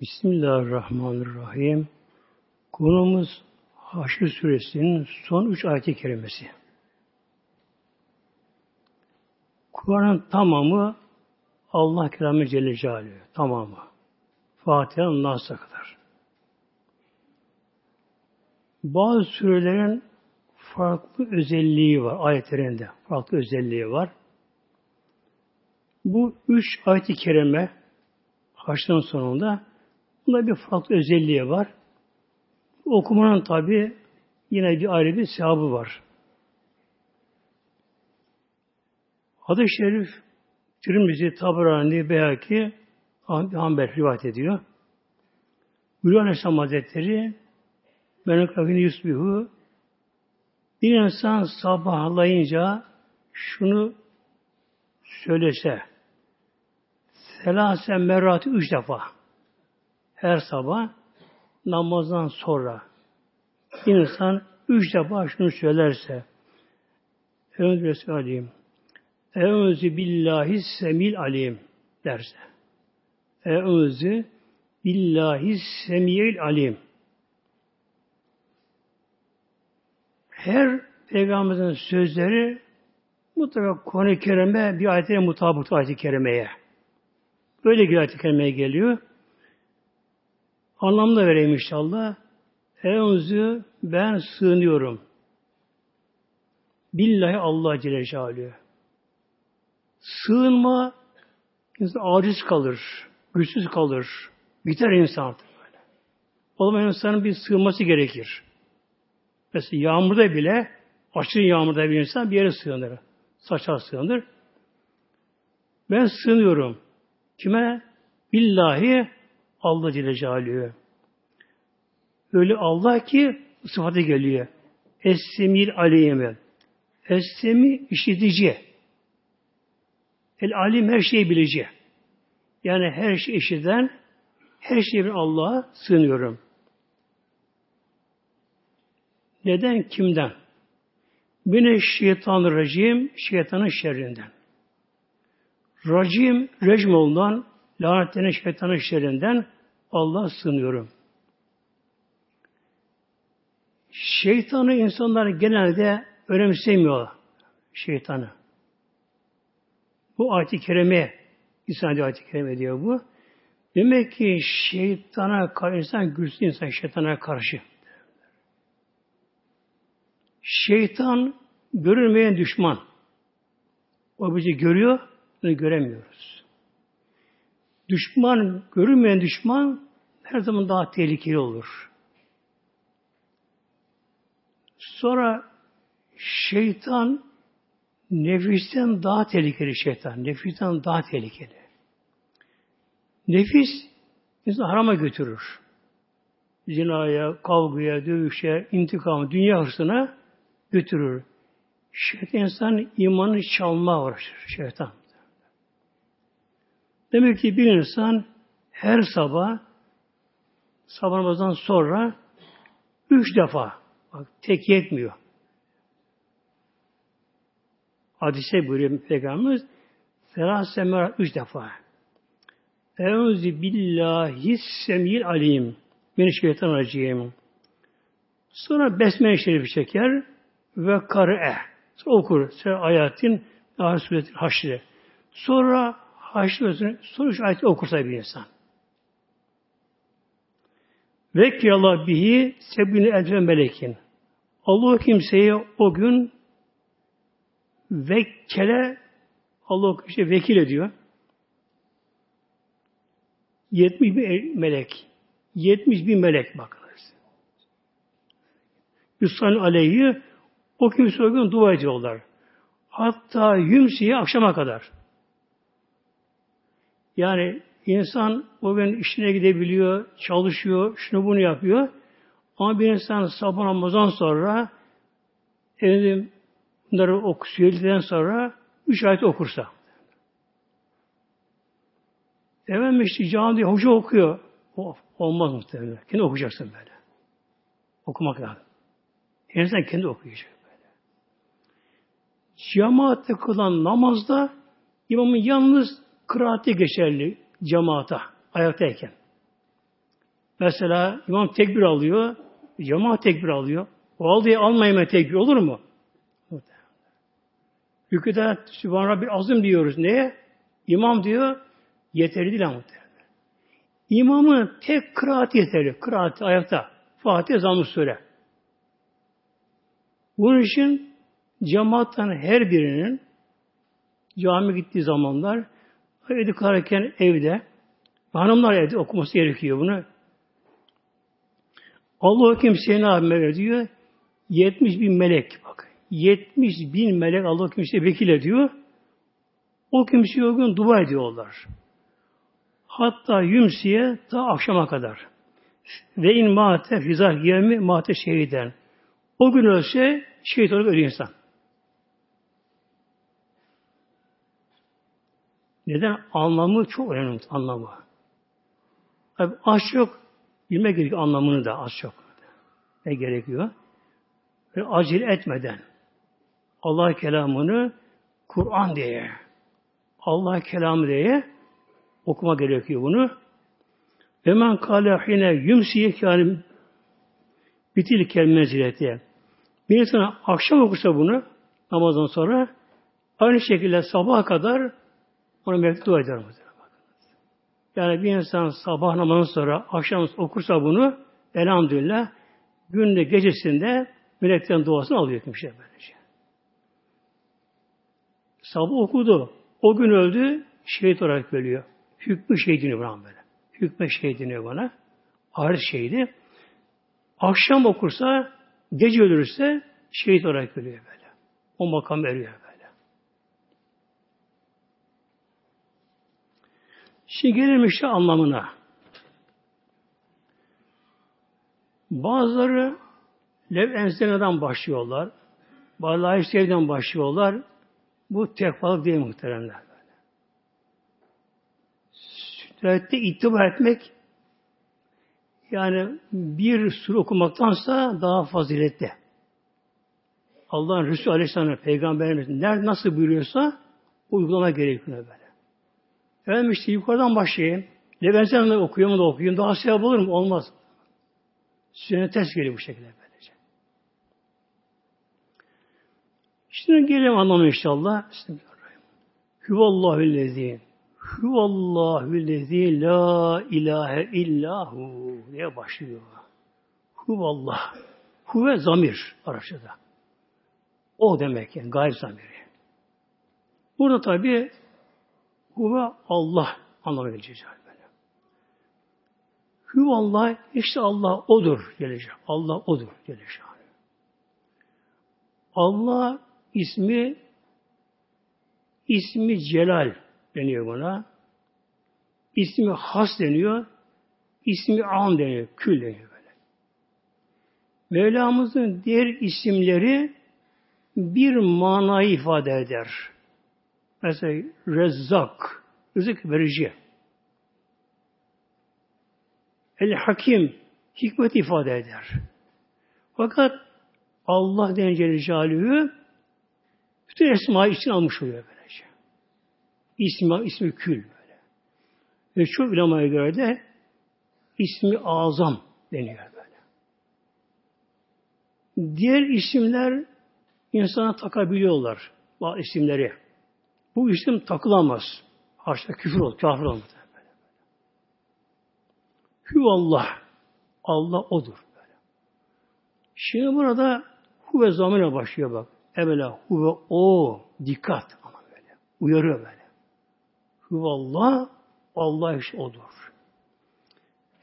Bismillahirrahmanirrahim. Konumuz Haşr Suresinin son üç ayeti kerimesi. Kur'an'ın tamamı Allah kelamı Celle Celaluhu. Tamamı. Fatiha'nın Nas'a kadar. Bazı surelerin farklı özelliği var ayetlerinde. Farklı özelliği var. Bu üç ayet-i kerime Haşr'ın sonunda bunda bir farklı özelliği var. Okumanın tabi yine bir ayrı bir sevabı var. Hadis-i Şerif Tirmizi, Tabarani, Beyaki Hanbel rivayet ediyor. Buyuruyor Aleyhisselam Hazretleri Menekavini Yusbihu bir insan sabahlayınca şunu söylese selase merratı üç defa her sabah namazdan sonra insan üç defa şunu söylerse Resulü Alim Eûzü billahi semil alim derse. Eûzü billahi semil alim. Her peygamberimizin sözleri mutlaka konu kerime bir ayetine mutabık ayet-i kerimeye. Böyle bir ayet-i kerimeye geliyor. Anlamda vereyim inşallah. Eûzü ben sığınıyorum. Billahi Allah Celle Celaluhu. Sığınma insan aciz kalır, güçsüz kalır. Biter insan artık böyle. O zaman insanın bir sığınması gerekir. Mesela yağmurda bile, aşırı yağmurda bir insan bir yere sığınır. Saça sığınır. Ben sığınıyorum. Kime? Billahi Allah Celle Celaluhu. Öyle Allah ki sıfatı geliyor. Es-semil aleyhime. Es-semi işitici. El alim her şeyi bilici. Yani her şey işiden her şeyi Allah'a sığınıyorum. Neden? Kimden? Bine şeytan racim, şeytanın şerrinden. Racim, rejim olunan, lanetlenen şeytanın şerrinden Allah sığınıyorum. Şeytanı insanlar genelde önemsemiyor şeytanı. Bu ayet-i kerime, İsa'nın ayet-i kerime diyor bu. Demek ki şeytana karşı, insan güçlü insan şeytana karşı. Şeytan görülmeyen düşman. O bizi görüyor, bunu göremiyoruz. Düşman, görünmeyen düşman her zaman daha tehlikeli olur. Sonra şeytan Nefisten daha tehlikeli şeytan. Nefisten daha tehlikeli. Nefis bizi harama götürür. Zinaya, kavgaya, dövüşe, intikamı, dünya hırsına götürür. Şeytan insan imanı çalma uğraşır. Şeytan. Demek ki bir insan her sabah sabah namazdan sonra üç defa bak tek yetmiyor hadise buyuruyor Peygamberimiz Ferase merak üç defa. Eûzü billahi semil alim. Beni şeytan acıyım. Sonra Besmele Şerif çeker ve kar'e. Sonra okur. Sonra ayetin daha suretin haşri. Sonra haşri sonra şu ayeti okursa bir insan. Ve Allah bihi sebini elfe melekin. Allah kimseye o gün Vekkele Allah işte vekil ediyor. 70 bin melek. 70 bin melek bakınız. Yusran aleyhi o kimse o gün dua ediyorlar. Hatta yümsiye akşama kadar. Yani insan o gün işine gidebiliyor, çalışıyor, şunu bunu yapıyor. Ama bir insan sabah namazdan sonra efendim, Bunları ok söyledikten sonra üç ayet okursa. Efendim işte camide hoca okuyor. O, olmaz muhtemelen. Kendi okuyacaksın böyle. Okumak lazım. İnsan kendi okuyacak böyle. Cemaatte kılan namazda imamın yalnız kıraati geçerli cemaata ayaktayken. Mesela imam tekbir alıyor, cemaat tekbir alıyor. O aldığı almayayım tekbir olur mu? Rüküde Sübhan Rabbi azım diyoruz. Neye? İmam diyor, yeterli değil ama. İmamın tek kıraat yeterli. Kıraat ayakta. Fatih zamm Sure. Bunun için cemaattan her birinin cami gittiği zamanlar evde kılarken evde hanımlar evde okuması gerekiyor bunu. Allah kimseye ne yapmıyor diyor? 70 bin melek bak. 70 bin melek Allah kimseye vekil ediyor. O kimseye o gün dua ediyorlar. Hatta yümsiye ta akşama kadar. Ve in mate fizah yemi mate şehiden. O gün ölse şehit olarak ölüyor insan. Neden? Anlamı çok önemli. Anlamı. Tabi az çok bilmek gerekiyor anlamını da az çok. Ne gerekiyor? Ve acil etmeden Allah kelamını Kur'an diye Allah kelamı diye okuma gerekiyor bunu. Ve men kâle hine yümsiye kâlim bitil kelmezileti. Bir insan akşam okursa bunu namazdan sonra aynı şekilde sabaha kadar ona melek dua eder. Yani bir insan sabah namazından sonra akşam okursa bunu elhamdülillah günde gecesinde melekten duasını alıyor kimse böylece. Sabah okudu. O gün öldü. Şehit olarak ölüyor. Hükmü şehidini bana böyle. Hükme şehidini bana. Ağır şehidi. Akşam okursa, gece ölürse şehit olarak ölüyor böyle. O makam eriyor böyle. Şimdi gelelim işte anlamına. Bazıları lev enseneden başlıyorlar. Bazıları sevden başlıyorlar. Bu tekvalık değil muhteremler. Sünnette itibar etmek yani bir sure okumaktansa daha faziletli. Allah'ın Resulü Aleyhisselam'ın Peygamberimiz nerede nasıl buyuruyorsa uygulama gerekiyor böyle. Efendim işte yukarıdan başlayayım. Levensen'le okuyayım da okuyayım. Daha sevap olur mu? Olmaz. Sünnet ters geliyor bu şekilde böylece. Şimdi gelelim anlamı inşallah. Bismillahirrahmanirrahim. Hüvallahüllezî Huvallahüllezî la ilahe illahu diye başlıyor. Huvallah. Huve zamir Arapçada. O demek yani gayb zamiri. Burada tabi huve Allah anlamına gelecek böyle. Huvallah işte Allah odur gelecek. Allah odur gelecek. Allah ismi ismi Celal deniyor buna. İsmi has deniyor. İsmi am deniyor. Kül deniyor böyle. Mevlamızın diğer isimleri bir manayı ifade eder. Mesela Rezzak, rızık verici. El Hakim, hikmet ifade eder. Fakat Allah denince Celaluhu bütün esma için almış oluyor böylece. İsmi, ismi kül böyle. Ve çok ulemaya göre de ismi azam deniyor böyle. Diğer isimler insana takabiliyorlar. Bu isimleri. Bu isim takılamaz. Haşa küfür olur, kafir olmaz. Allah, Allah odur. Şimdi burada huve zamana başlıyor bak. Evvela huve o, dikkat ama böyle. Uyarıyor böyle. Huvallah, Allah işte odur.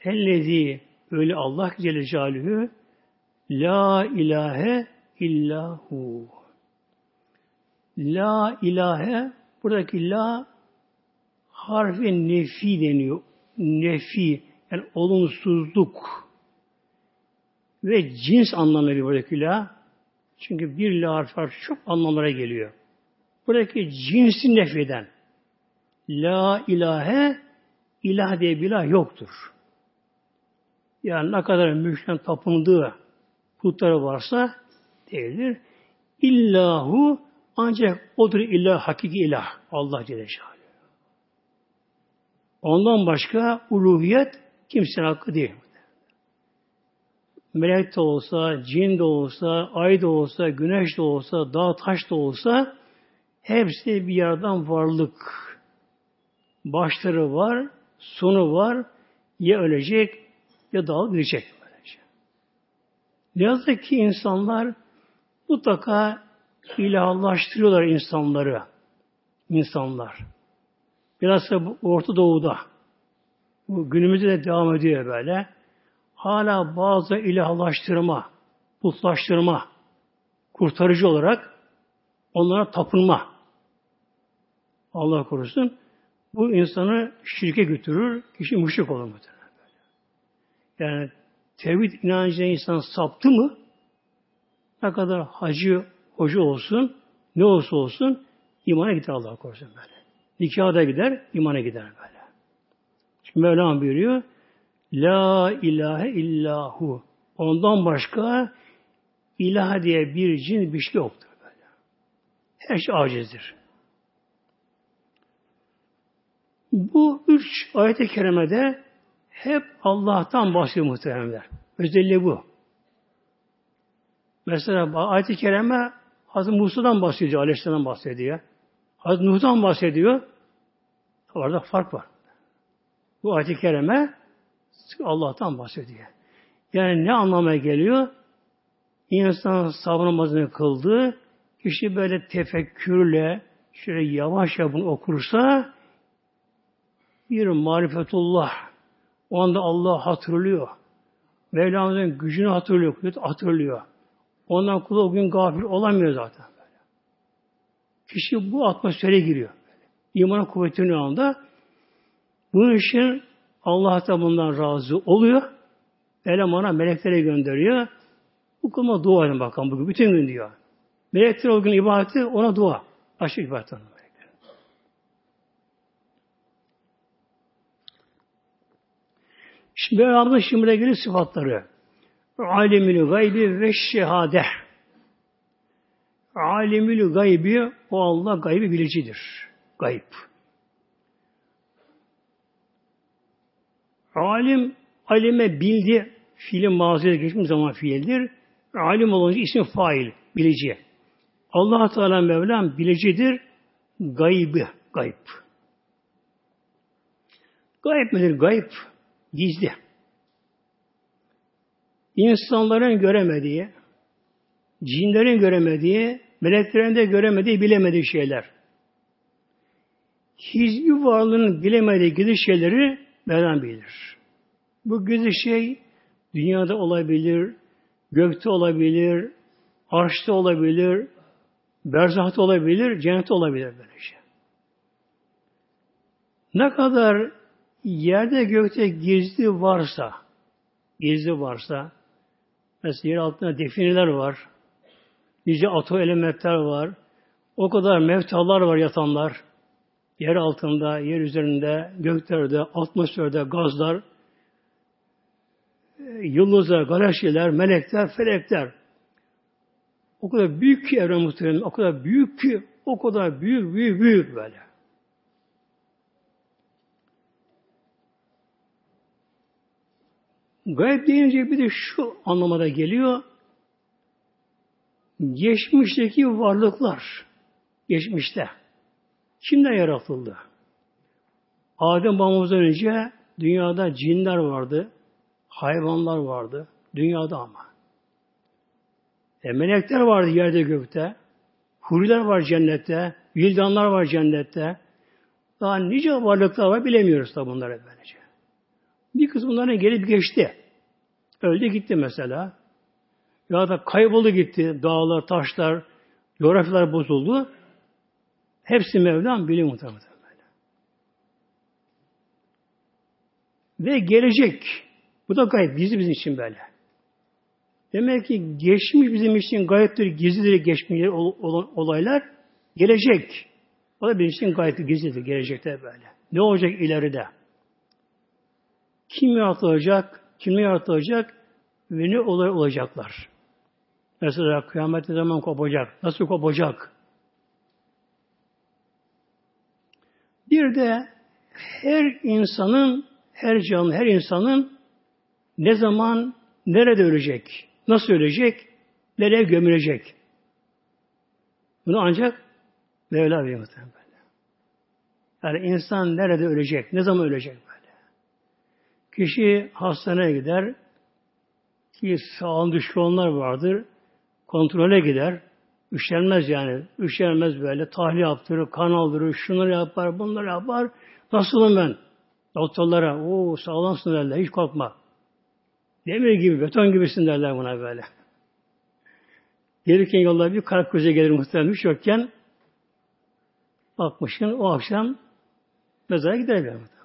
Ellezi, öyle Allah Celle Celaluhu, La ilahe illahu. La ilahe, buradaki la harfi nefi deniyor. Nefi, yani olumsuzluk ve cins anlamı bir buradaki la. Çünkü bir la harfi çok anlamlara geliyor. Buradaki cinsi nefeden. La ilahe, ilah diye bir ilah yoktur. Yani ne kadar müşren tapındığı putları varsa değildir. İllahu ancak odur ilah, hakiki ilah. Allah Celle Şahane. Ondan başka uluhiyet kimsenin hakkı değil. melek de olsa, cin de olsa, ay da olsa, güneş de olsa, dağ taş da olsa hepsi bir yerden varlık. Başları var, sonu var, ya ölecek ya dağılıp gidecek. Ne yazık ki insanlar mutlaka ilahlaştırıyorlar insanları. İnsanlar. Biraz da Orta Doğu'da bu günümüzde de devam ediyor böyle. Hala bazı ilahlaştırma, putlaştırma, kurtarıcı olarak onlara tapınma. Allah korusun. Bu insanı şirke götürür, kişi müşrik olur muhtemelen. Yani tevhid inancına insan saptı mı ne kadar hacı, hoca olsun, ne olsa olsun imana gider Allah korusun böyle. Nikah da gider, imana gider böyle. Şimdi Mevlam buyuruyor, La ilahe illahu. Ondan başka ilah diye bir cin bir şey yoktur böyle. Her şey acizdir. Bu üç ayet-i kerimede hep Allah'tan bahsediyor muhteremler. Özelliği bu. Mesela ayet-i kerime Hazreti Musa'dan bahsediyor, Aleyhisselam'dan bahsediyor. Hazreti Nuh'dan bahsediyor. Orada fark var. Bu ayet-i kerime Allah'tan bahsediyor. Yani ne anlamaya geliyor? İnsan namazını kıldı, kişi böyle tefekkürle, şöyle yavaş yavaş okursa, bir marifetullah, o anda Allah hatırlıyor. Mevlamızın gücünü hatırlıyor, hatırlıyor. Ondan kulu o gün gafil olamıyor zaten. Kişi bu atmosfere giriyor. İmanın kuvvetinin anda bu işin Allah da bundan razı oluyor. Elemana meleklere gönderiyor. Bu konuda dua edin bakalım bugün. Bütün gün diyor. Melekler o gün ibadeti ona dua. Aşırı ibadet ona. Şimdi Mevlamızın şimdi ilgili sıfatları. Alimül gaybi ve şehade. Alimül gaybi o Allah gaybi bilicidir. Gayb. Alim, alime bildi. Fiilin mazide geçmiş zaman fiildir. Alim olunca isim fail, bilici. allah Teala Mevlam bilicidir. Gaybı, gayb. Gayb nedir? Gayb, gizli. İnsanların göremediği, cinlerin göremediği, meleklerin de göremediği, bilemediği şeyler. Hiçbir varlığın bilemediği gizli şeyleri Mevlam bilir. Bu gizli şey dünyada olabilir, gökte olabilir, arşta olabilir, berzahta olabilir, cennette olabilir böyle şey. Ne kadar yerde gökte gizli varsa, gizli varsa, mesela yer altında defineler var, nice ato elementler var, o kadar mevtalar var yatanlar, yer altında, yer üzerinde, göklerde, atmosferde gazlar, e, yıldızlar, galaksiler, melekler, felekler. O kadar büyük ki evren muhtemelen, o kadar büyük ki, o kadar büyük, büyük, büyük böyle. Gayb deyince bir de şu anlamada geliyor. Geçmişteki varlıklar, geçmişte, kimden yaratıldı? Adem babamızdan önce dünyada cinler vardı, hayvanlar vardı, dünyada ama. E, melekler vardı yerde gökte, huriler var cennette, vildanlar var cennette, daha nice varlıklar var bilemiyoruz da bunları böylece. Bir kısmı bunların gelip geçti. Öldü gitti mesela. Ya da kayboldu gitti. Dağlar, taşlar, coğrafyalar bozuldu. Hepsi Mevlam biliyor muhtemelen. Ve gelecek. Bu da gayet gizli bizim için böyle. Demek ki geçmiş bizim için gayettir, gizlidir geçmiş olan olaylar. Gelecek. O da bizim için gayet gizlidir gelecekte böyle. Ne olacak ileride? Kim yaratılacak? Kim yaratılacak? Ve ne olay olacaklar? Mesela kıyamet ne zaman kopacak? Nasıl kopacak? Bir de her insanın, her canlı, her insanın ne zaman, nerede ölecek? Nasıl ölecek? Nereye gömülecek? Bunu ancak Mevla biliyor muhtemelen. Yani insan nerede ölecek? Ne zaman ölecek? Kişi hastaneye gider ki sağın düşkü olanlar vardır. Kontrole gider. Üşenmez yani. Üşenmez böyle. Tahlil yaptırır, kan aldırır, şunları yapar, bunları yapar. Nasılım ben? Doktorlara, o sağlamsın derler, hiç korkma. Demir gibi, beton gibisin derler buna böyle. Gelirken yolda bir kalp krizi gelir muhtemelen yokken bakmışsın o akşam mezara gider böyle.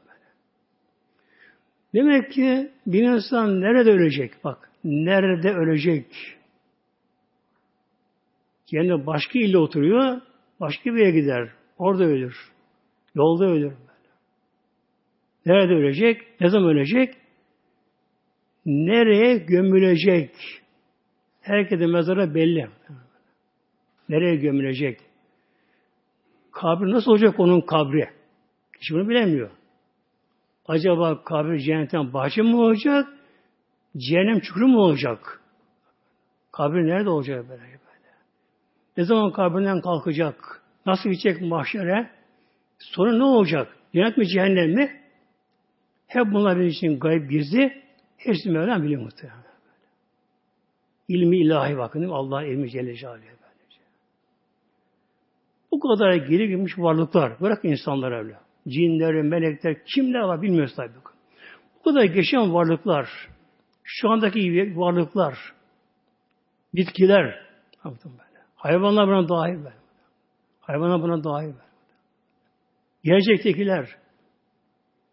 Demek ki bir insan nerede ölecek? Bak, nerede ölecek? Kendi başka ilde oturuyor, başka bir yere gider. Orada ölür. Yolda ölür. Nerede ölecek? Ne zaman ölecek? Nereye gömülecek? Herkesin mezarı belli. Nereye gömülecek? Kabri nasıl olacak onun kabri? Hiç bunu bilemiyor. Acaba kabri cennetten bahçe mi olacak? Cehennem çukuru mu olacak? Kabri nerede olacak böyle? böyle? Ne zaman kabrinden kalkacak? Nasıl gidecek mahşere? Sonra ne olacak? Cennet mi cehennem mi? Hep bunlar bizim için gayb gizli. Hepsi Mevlam biliyor muhtemelen. İlmi ilahi bakın. Allah ilmi Celle Celaluhu. Bu kadar geri girmiş varlıklar. Bırak insanlar öyle. Cinler, melekler, kimler var bilmiyoruz tabi. Bu kadar geçen varlıklar, şu andaki varlıklar, bitkiler, hayvanlar buna dahil böyle. Hayvanlar buna dahil böyle. Gelecektekiler,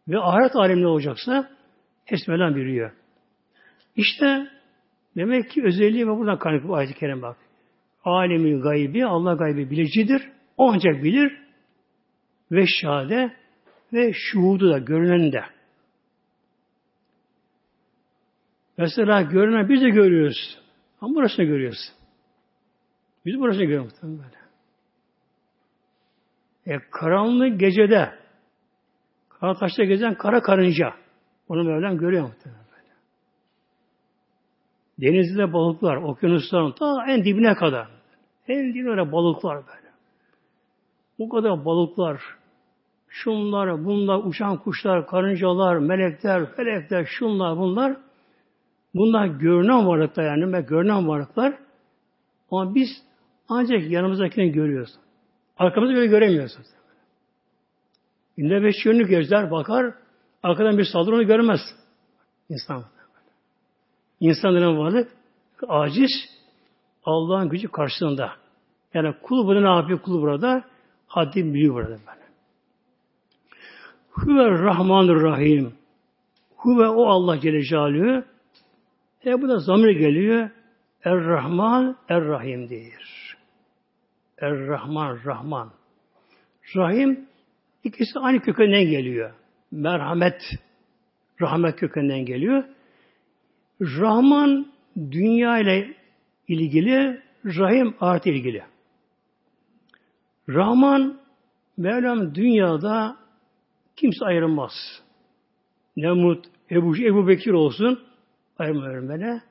ve ahiret aleminde olacaksa hepsi Mevlam biliyor. İşte demek ki özelliği ve buradan kaynaklı ayet-i kerim bak. Alemin gaybi, Allah gaybi bilicidir. O ancak bilir. Ve şahade ve şuhudu da, görünen de. Mesela görünen biz de görüyoruz. Ama burasını görüyoruz. Biz burasını görüyoruz. Böyle. E, karanlık gecede Kara taşta gezen kara karınca. Onu Mevlam görüyor muhtemelen böyle. Denizde balıklar, okyanusların ta en dibine kadar. En dibine öyle balıklar böyle. Bu kadar balıklar, şunlar, bunlar, uçan kuşlar, karıncalar, melekler, felekler, şunlar, bunlar. Bunlar görünen varlıklar yani, görünen varlıklar. Ama biz ancak yanımızdakini görüyoruz. Arkamızda böyle göremiyoruz. Günde beş yönlü gözler bakar, arkadan bir saldırı onu görmez. İnsan. İnsanların varlık aciz Allah'ın gücü karşısında. Yani kul burada ne yapıyor kul burada? Haddi biliyor burada böyle. Huve Rahmanur Rahim. Huve o Allah Celle Celaluhu. E bu da zamir geliyor. Er-Rahman, Er-Rahim'dir. Er-Rahman, Rahman. Rahim İkisi aynı kökenden geliyor. Merhamet, rahmet kökenden geliyor. Rahman dünya ile ilgili, Rahim artı ilgili. Rahman Mevlam dünyada kimse ayrılmaz. Nemrut, Ebu, Ebu Bekir olsun ayırmıyorum bana.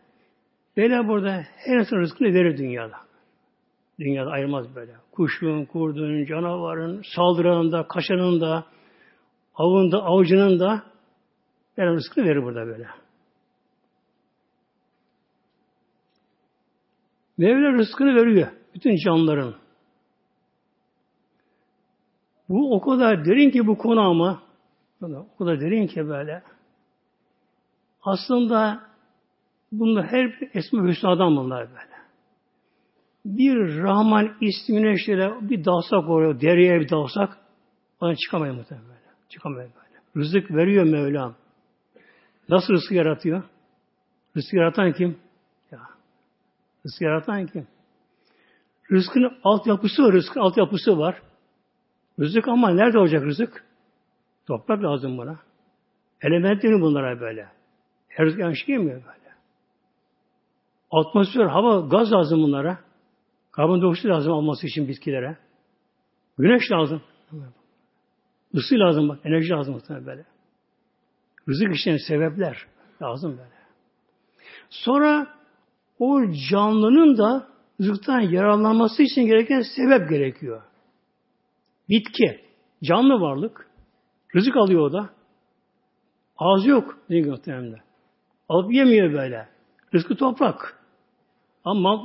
Böyle burada her insan rızkını verir dünyada. Dünyada ayrılmaz böyle. Kuşun, kurdun, canavarın, saldıranın da, kaşanın da, avın avcının da ben rızkını verir burada böyle. Mevla rızkını veriyor. Bütün canlıların. Bu o kadar derin ki bu konu ama o kadar derin ki böyle. Aslında bunlar her esma hüsnadan bunlar böyle bir Rahman ismine şöyle bir dalsak oraya, dereye bir dalsak ona çıkamayız muhtemelen böyle. Çıkamayız böyle. Rızık veriyor Mevlam. Nasıl rızık yaratıyor? Rızık yaratan kim? Ya. Rızık yaratan kim? Rızkın altyapısı var, rızkın altyapısı var. Rızık ama nerede olacak rızık? Toprak lazım buna. Elementleri bunlara böyle. Her rızık yanlış gelmiyor böyle. Atmosfer, hava, gaz lazım bunlara. Karbondioksit lazım alması için bitkilere. Güneş lazım. Isı lazım bak. Enerji lazım muhtemelen böyle. Rızık için sebepler lazım böyle. Sonra o canlının da rızıktan yararlanması için gereken sebep gerekiyor. Bitki, canlı varlık, rızık alıyor o da. Ağzı yok diye muhtemelen. Alıp yemiyor böyle. Rızkı toprak. Ama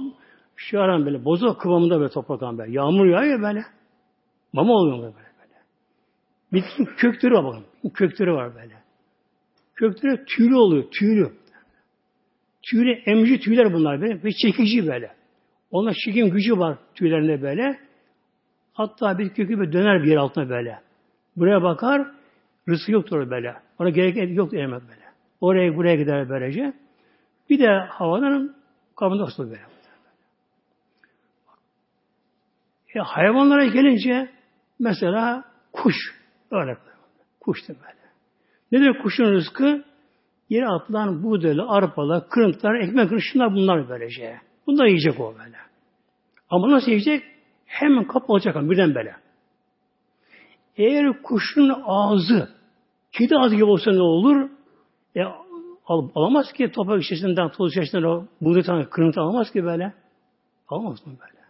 şu aran böyle bozuk kıvamında böyle toprak böyle. Yağmur yağıyor böyle. Mama oluyor böyle böyle. Bitkinin kökleri var bakın. Kökleri var böyle. Kökleri tüylü oluyor. Tüylü. Tüylü, emici tüyler bunlar böyle. Ve çekici böyle. Ona çekim gücü var tüylerinde böyle. Hatta bir kökü döner bir yer altına böyle. Buraya bakar, rızkı yoktur böyle. Ona gerek yok demek böyle. Oraya buraya gider böylece. Bir de havadan kabında asılı böyle. E, hayvanlara gelince mesela kuş örnek kuş da böyle. Nedir kuşun rızkı? Yere atılan buğdaylı, arpalar, kırıntılar, ekmek kırışınlar bunlar böylece. Bunlar yiyecek o böyle. Ama nasıl yiyecek? Hemen kap olacak ama birden böyle. Eğer kuşun ağzı kedi ağzı gibi olsa ne olur? E, al, alamaz ki toprak içerisinden, toz içerisinden o buğday kırıntı alamaz ki böyle. Alamaz mı böyle?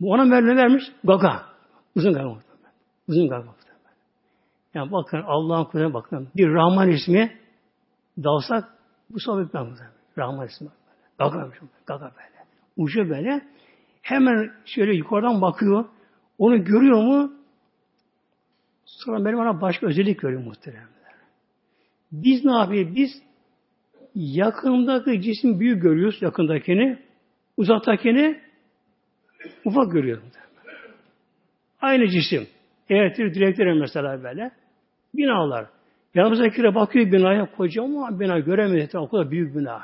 Bu ona ne vermiş? Gaga. Uzun gaga. Uzun gaga. Yani bakın Allah'ın Kur'an'a bakın. Bir Rahman ismi dalsak bu sohbet ben Rahman ismi. Gaga, gaga böyle. Ucu böyle. Hemen şöyle yukarıdan bakıyor. Onu görüyor mu? Sonra benim ona başka özellik görüyor muhteremler. Biz ne yapıyoruz? Biz yakındaki cisim büyük görüyoruz, yakındakini. Uzaktakini ufak görüyoruz. Aynı cisim. Elektrik direkleri mesela böyle. Binalar. Yanımızdakine bakıyor binaya kocaman bina göremedi. O kadar büyük bina.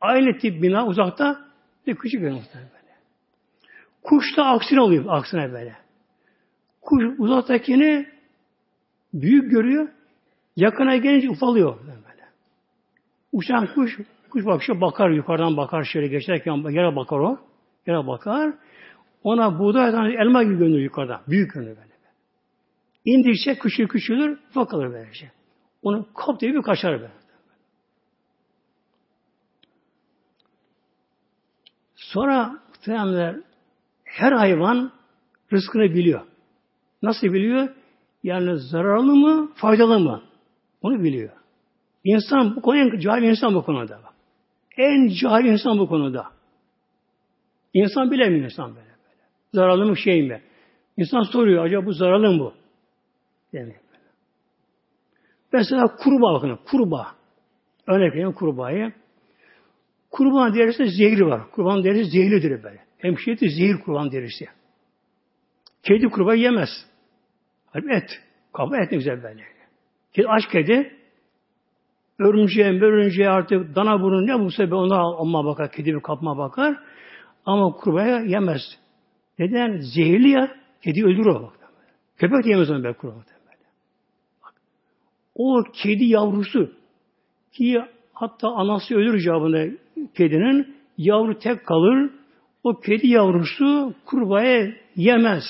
Aynı tip bina uzakta bir küçük bina böyle. Kuş da aksine oluyor. Aksine böyle. Kuş uzaktakini büyük görüyor. Yakına gelince ufalıyor. Böyle. Uçan kuş, kuş bakışa bakar yukarıdan bakar şöyle geçerken yere bakar o. Yere bakar. Ona buğday elma gibi görünür yukarıda. Büyük görünür böyle. İndikçe küçülür küçülür, ufak kalır böylece. Onu kop diye bir kaçar böyle. Sonra muhtemelenler her hayvan rızkını biliyor. Nasıl biliyor? Yani zararlı mı, faydalı mı? Onu biliyor. İnsan bu konuda en cahil insan bu konuda. En cahil insan bu konuda. İnsan bilemiyor insan böyle böyle. Zararlı mı şey mi? İnsan soruyor acaba bu zararlı mı bu? Demiyor. Mesela kurbağa bakın. Kurbağa. Örnek vereyim kurbağayı. Kurban derisinde zehri var. Kurban derisi zehirlidir böyle. Hemşireti zehir kurban derisi. Kedi kurbağa yemez. Halbuki et. Kabı et ne güzel böyle. Kedi, aç kedi örümceğe, örümceğe artık dana burun ne bulsa be ona alma bakar, kedi bir kapma bakar. Ama kurbağa yemez. Neden? Zehirli ya. Kedi öldürür o. Köpek de yemez onu be kurbağa. O kedi yavrusu ki hatta anası ölür cevabında kedinin yavru tek kalır. O kedi yavrusu kurbağaya yemez.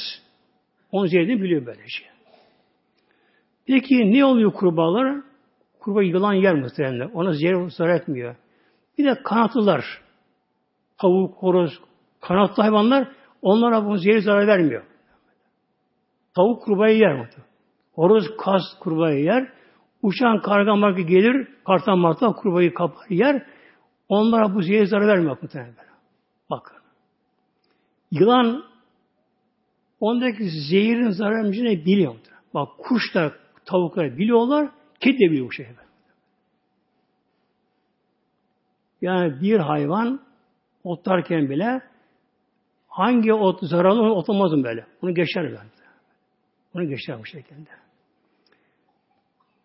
Onun zehrini biliyor böylece. Peki ne oluyor kurbağalar? Kurbağa yılan yer muhtemelen. Ona zehir zarar etmiyor. Bir de kanatlılar. Tavuk, horoz, kanatlı hayvanlar onlara bu zehir zarar vermiyor. Tavuk kurbağayı yer muhtemelen. Horoz, kas kurbağayı yer. Uçan karga marka gelir, kartan marta kurbağayı kapar yer. Onlara bu zehir zarar vermiyor muhtemelen. Bakın. Yılan ondaki zehirin zarar vermeyeceğini biliyor. Bak kuş da tavuklar biliyorlar, kedi de biliyor bu şeyi. Yani bir hayvan otlarken bile hangi ot zararlı ot olmazım böyle. Bunu geçer böyle. Bunu geçer bu şekilde.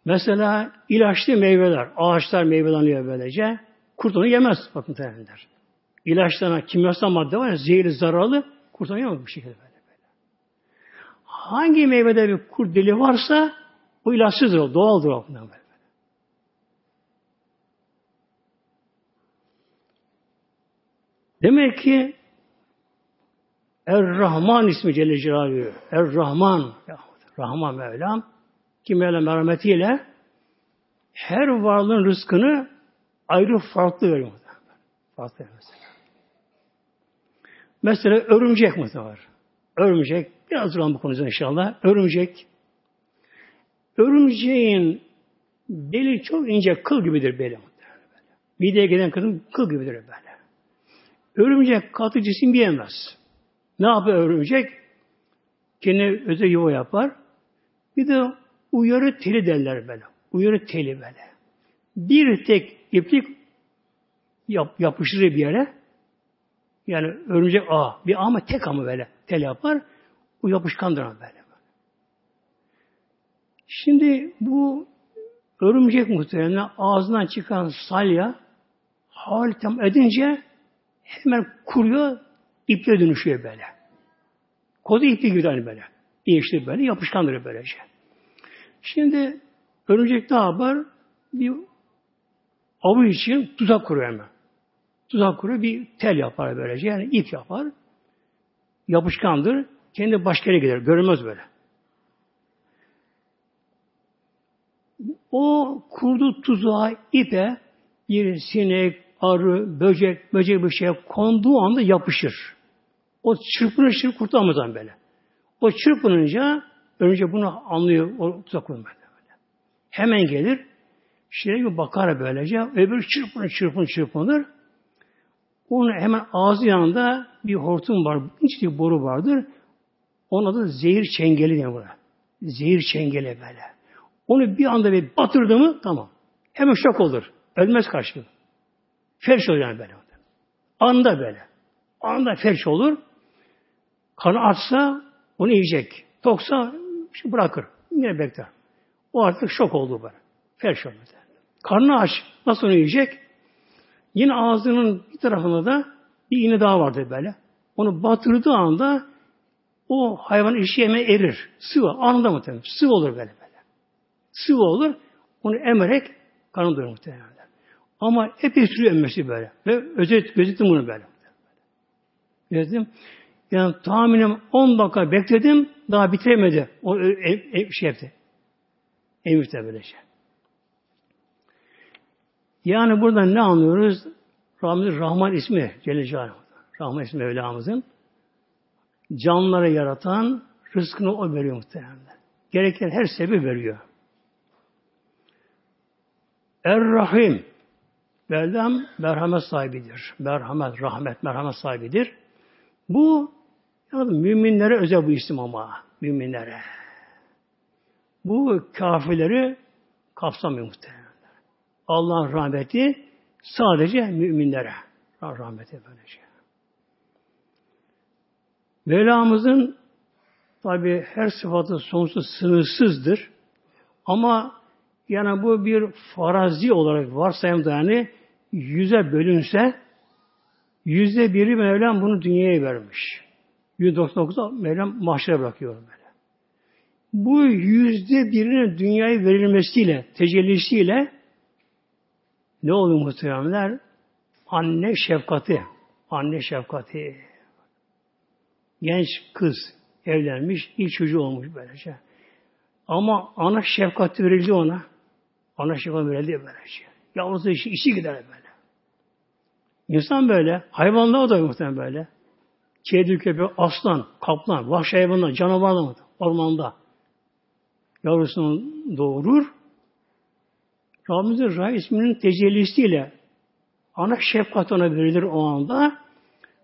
Mesela ilaçlı meyveler, ağaçlar meyveleniyor böylece. Kurt onu yemez bakın terimler. İlaçlarına kimyasal madde var ya, zehirli, zararlı, kurt onu yemez bu şekilde böyle. böyle. Hangi meyvede bir kurt dili varsa o ilaçsızdır o, doğaldır o. Böyle. Demek ki Er-Rahman ismi Celle Celaluhu. Er-Rahman. Rahman Mevlam ki Mevla merhametiyle her varlığın rızkını ayrı farklı veriyor. Farklı mesela. Mesela örümcek mesela var. Örümcek, biraz duran bu konuda inşallah. Örümcek. Örümceğin beli çok ince, kıl gibidir beli. Mideye gelen kadın kıl gibidir böyle. Örümcek katı cisim yiyemez. Ne yapıyor örümcek? Kendine özel yuva yapar. Bir de uyarı teli derler böyle. Uyarı teli böyle. Bir tek iplik yap, yapıştırır bir yere. Yani örümcek ağ. Bir ağ ama tek ama böyle tel yapar. Bu yapışkandır ama böyle. Şimdi bu örümcek muhtemelen ağzından çıkan salya hal tam edince hemen kuruyor, iple dönüşüyor böyle. Kodu ipi gibi hani böyle. İyişti böyle, yapışkandır böylece. Şimdi örümcek ne yapar? Bir avı için tuzak kuruyor hemen. Tuzak kuruyor, bir tel yapar böylece. Yani ip yapar. Yapışkandır. Kendi başka yere gider. Görünmez böyle. O kurdu tuzağa ipe bir sinek, arı, böcek, böcek bir şey konduğu anda yapışır. O çırpınır kurtulamaz böyle. O çırpınınca önce bunu anlıyor. O tuzak böyle. Hemen gelir. Şeye bir bakar böylece. Öbür çırpınır çırpınır çırpınır. Onun hemen ağzı yanında bir hortum var. İçli boru vardır. Onun adı zehir çengeli diye buna. Zehir çengeli böyle. Onu bir anda bir batırdı mı tamam. Hemen şok olur. Ölmez karşı. Felç olur yani böyle. Anda böyle. Anda felç olur. Kanı açsa onu yiyecek. Toksa şey bırakır. Yine bekler. O artık şok oldu böyle. Felç oldu. Karnı aç. Nasıl onu yiyecek? Yine ağzının bir tarafında da bir iğne daha vardı böyle. Onu batırdığı anda o hayvan işi yeme erir. Sıvı. Anında muhtemelen. Sıvı olur böyle böyle. Sıvı olur. Onu emerek karnı doyur muhtemelen. Ama epey sürüyor emmesi böyle. Ve özet, gözettim bunu böyle. Gözettim. Yani tahminim 10 dakika bekledim. Daha bitiremedi. O ev, ev, şey yaptı. Emirte böyle şey. Yani burada ne anlıyoruz? Rahman, Rahman ismi Celle Celaluhu. Rahman ismi Mevlamızın. Canları yaratan rızkını o veriyor muhtemelen. Gereken her sebebi veriyor. Er-Rahim Mevlam merhamet sahibidir. Merhamet, rahmet, merhamet sahibidir. Bu yani müminlere özel bu isim ama. Müminlere. Bu kafirleri kapsamıyor muhtemelen. Allah'ın rahmeti sadece müminlere. Rahmeti böylece. Mevlamızın tabi her sıfatı sonsuz sınırsızdır. Ama yani bu bir farazi olarak varsayım da yani yüze bölünse yüzde biri Mevlam bunu dünyaya vermiş. 199'da Mevlam mahşere bırakıyor böyle. Bu yüzde birinin dünyaya verilmesiyle, tecellisiyle ne oluyor muhtemelenler? Anne şefkati. Anne şefkati. Genç kız evlenmiş, ilk çocuğu olmuş böylece. Ama ana şefkati verildi ona. Ana şefkati verildi böylece. Yavrusu işi, işi gider böyle. İnsan böyle. Hayvanlar da muhtemelen böyle. Kedi, köpek, aslan, kaplan, vahşi hayvanlar, canavarlar ormanda. Yavrusunu doğurur. Rabbimizin Rahim isminin tecellisiyle ana şefkat ona verilir o anda.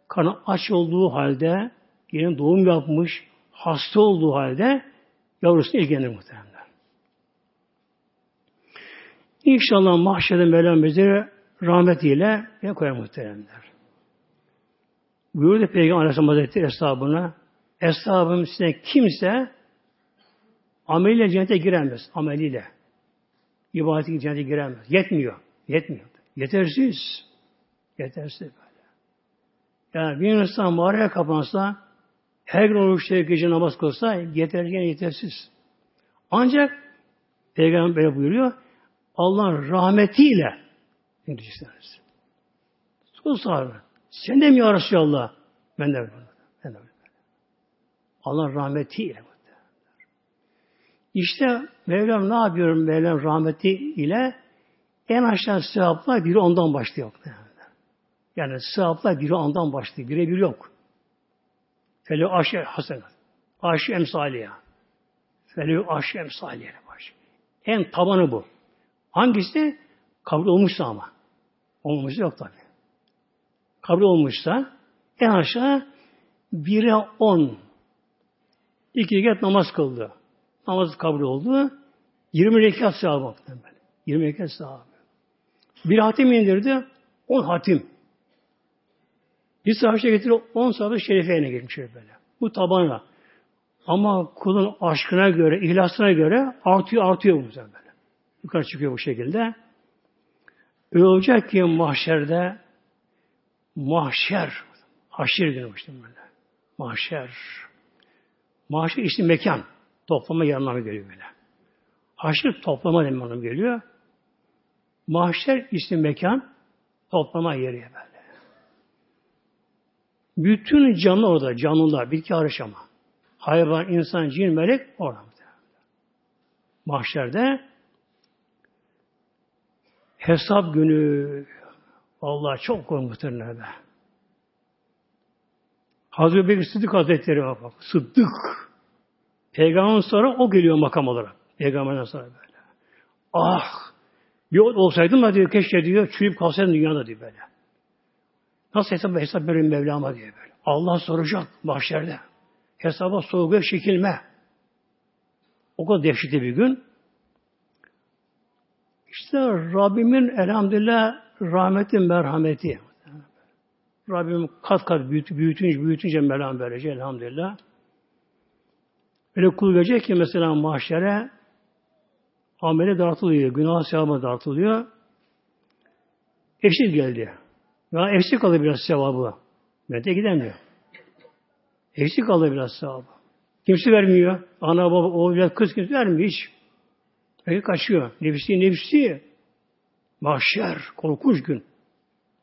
Kanı aç olduğu halde, yeni doğum yapmış, hasta olduğu halde yavrusunu ilgilenir muhtemelen. İnşallah mahşerde Mevlam bizleri rahmetiyle ne koyar muhteremler. Buyurdu Peygamber Aleyhisselam Hazretleri hesabına hesabım size kimse ameliyle cennete giremez. Ameliyle. İbadeti cennete giremez. Yetmiyor. Yetmiyor. Yetersiz. Yetersiz böyle. Yani bir insan mağaraya kapansa her gün oruçta gece namaz kılsa yeterken yetersiz. Ancak Peygamber böyle buyuruyor Allah'ın rahmetiyle gideceksiniz. Sor sahibi. Sen de mi ya Resulallah? Ben de ben de Allah'ın rahmetiyle. İşte Mevlam ne yapıyorum Mevlam rahmeti ile En aşağı sevaplar biri ondan başlıyor. Yani sevaplar biri ondan başlıyor. Bire bir yok. Felev aşe hasen. Aşe emsaliye. Felev aşe emsaliye. En tabanı bu. Hangisi? Kabul olmuşsa ama. Olmamışsa yok tabi. Kabul olmuşsa en aşağı bire on. İki rekat namaz kıldı. Namaz kabul oldu. 20 rekat sevabı baktım ben. 20 rekat sevabı. Bir hatim indirdi. 10 hatim. Bir savaşta getiriyor 10 sahabe şerifeyene girmiş böyle. Bu tabana. Ama kulun aşkına göre, ihlasına göre artıyor artıyor bu böyle. Yukarı çıkıyor bu şekilde. Öyle olacak ki mahşerde mahşer haşir günü böyle. Mahşer. Mahşer işte mekan. Toplama anlamı geliyor böyle. Haşir toplama anlamı geliyor. Mahşer işte mekan toplama yeri böyle. Bütün canlı orada, canlılar, bitki hariç ama. Hayvan, insan, cin, melek orada. Mahşerde hesap günü Allah çok korkutur be. Hazreti Bekir Sıddık Hazretleri bak. Sıddık. Peygamberden sonra o geliyor makam olarak. Peygamberden sonra böyle. Ah! Bir olsaydım da diyor keşke diyor çürüyüp kalsaydım dünyada diyor böyle. Nasıl hesap hesap verin Mevlam'a diyor böyle. Allah soracak mahşerde. Hesaba sorguya çekilme. O kadar dehşetli bir gün. İşte Rabbimin elhamdülillah rahmeti, merhameti. Rabbim kat kat büyüt, büyütünce, büyütünce merhamet verecek elhamdülillah. Öyle kul gelecek ki mesela mahşere amele dağıtılıyor, günah sevabı dağıtılıyor. Eşit geldi. Ya eksik kalır biraz sevabı. Mete gidemiyor. Eksik kalır biraz sevabı. Kimse vermiyor. Ana baba, o biraz kız kimse vermiyor hiç. Peki kaçıyor. Nefsi nefsi. Mahşer, korkunç gün.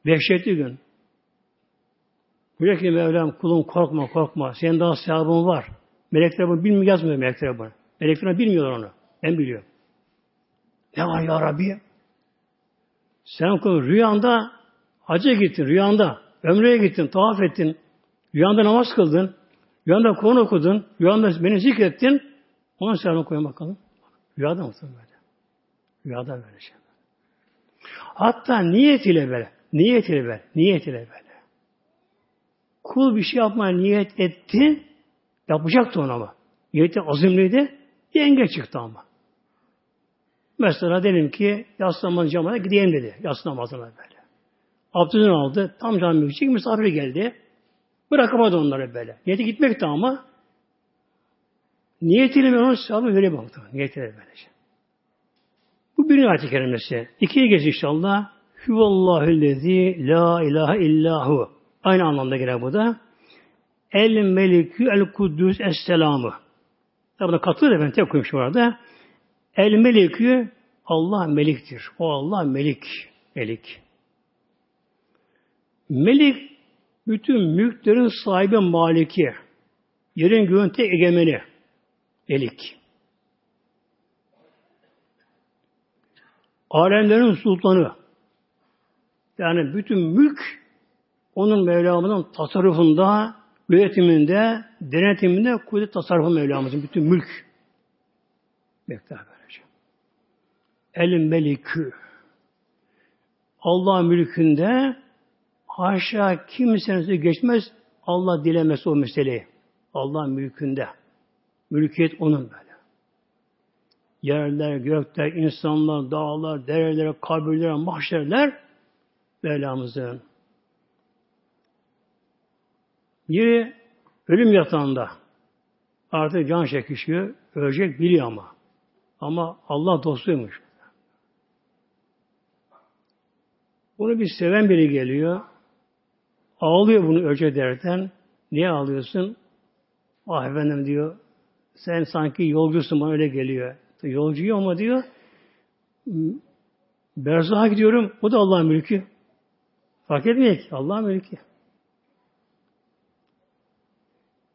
Dehşetli gün. Buyuruyor ki Mevlam kulum korkma korkma. Senin daha sevabın var. Melekler bunu bilmiyor yazmıyor melekler bunu. Melekler bilmiyorlar onu. Ben biliyorum. Ne var ya Rabbi? Sen rüyanda hacca gittin rüyanda. Ömreye gittin, tavaf ettin. Rüyanda namaz kıldın. Rüyanda Kur'an okudun. Rüyanda beni zikrettin. Ona sevabını koyun bakalım. Rüyada mısın böyle? Rüyada böyle şey. Hatta niyet ile böyle. Niyet ile böyle. Niyet ile böyle. Kul bir şey yapmaya niyet etti. Yapacaktı onu ama. Niyeti azimliydi. Bir engel çıktı ama. Mesela dedim ki namazı camiye gideyim dedi. Yatsı namazına böyle. Abdülünü aldı. Tam camiye gidecek. Misafir geldi. Bırakamadı onları böyle. Niyeti gitmekti ama niyetiyle ben onun sahabı böyle baktım. Niyetiyle böylece. Bu bir ayet-i kerimesi. İkiye geç inşallah. Hüvallahüllezi la ilahe illahu. Aynı anlamda gelir bu da. El melikü el kuddüs esselamı. Da katılır ben tek koymuşum orada. El melikü Allah meliktir. O Allah melik. Melik. Melik bütün mülklerin sahibi maliki. Yerin göğün egemeni. Melik. Alemlerin sultanı. Yani bütün mülk onun Mevlamızın tasarrufunda, üretiminde, denetiminde kudret tasarrufu Mevlamızın bütün mülk. Bekler böylece. El melikü. Allah mülkünde haşa kimsenin geçmez Allah dilemez o meseleyi. Allah mülkünde. Mülkiyet onun böyle. Yerler, gökler, insanlar, dağlar, dereler, kabirler, mahşerler Mevlamızın. Biri ölüm yatağında. Artık can çekişiyor. Ölecek biliyor ama. Ama Allah dostuymuş. Bunu bir seven biri geliyor. Ağlıyor bunu ölecek derken. Niye ağlıyorsun? Ah efendim diyor. Sen sanki yolcusun bana öyle geliyor. Yolcuyum ama diyor. Berzah'a gidiyorum. O da Allah'ın mülkü. Fark etmiyor ki. Allah'ın mülkü.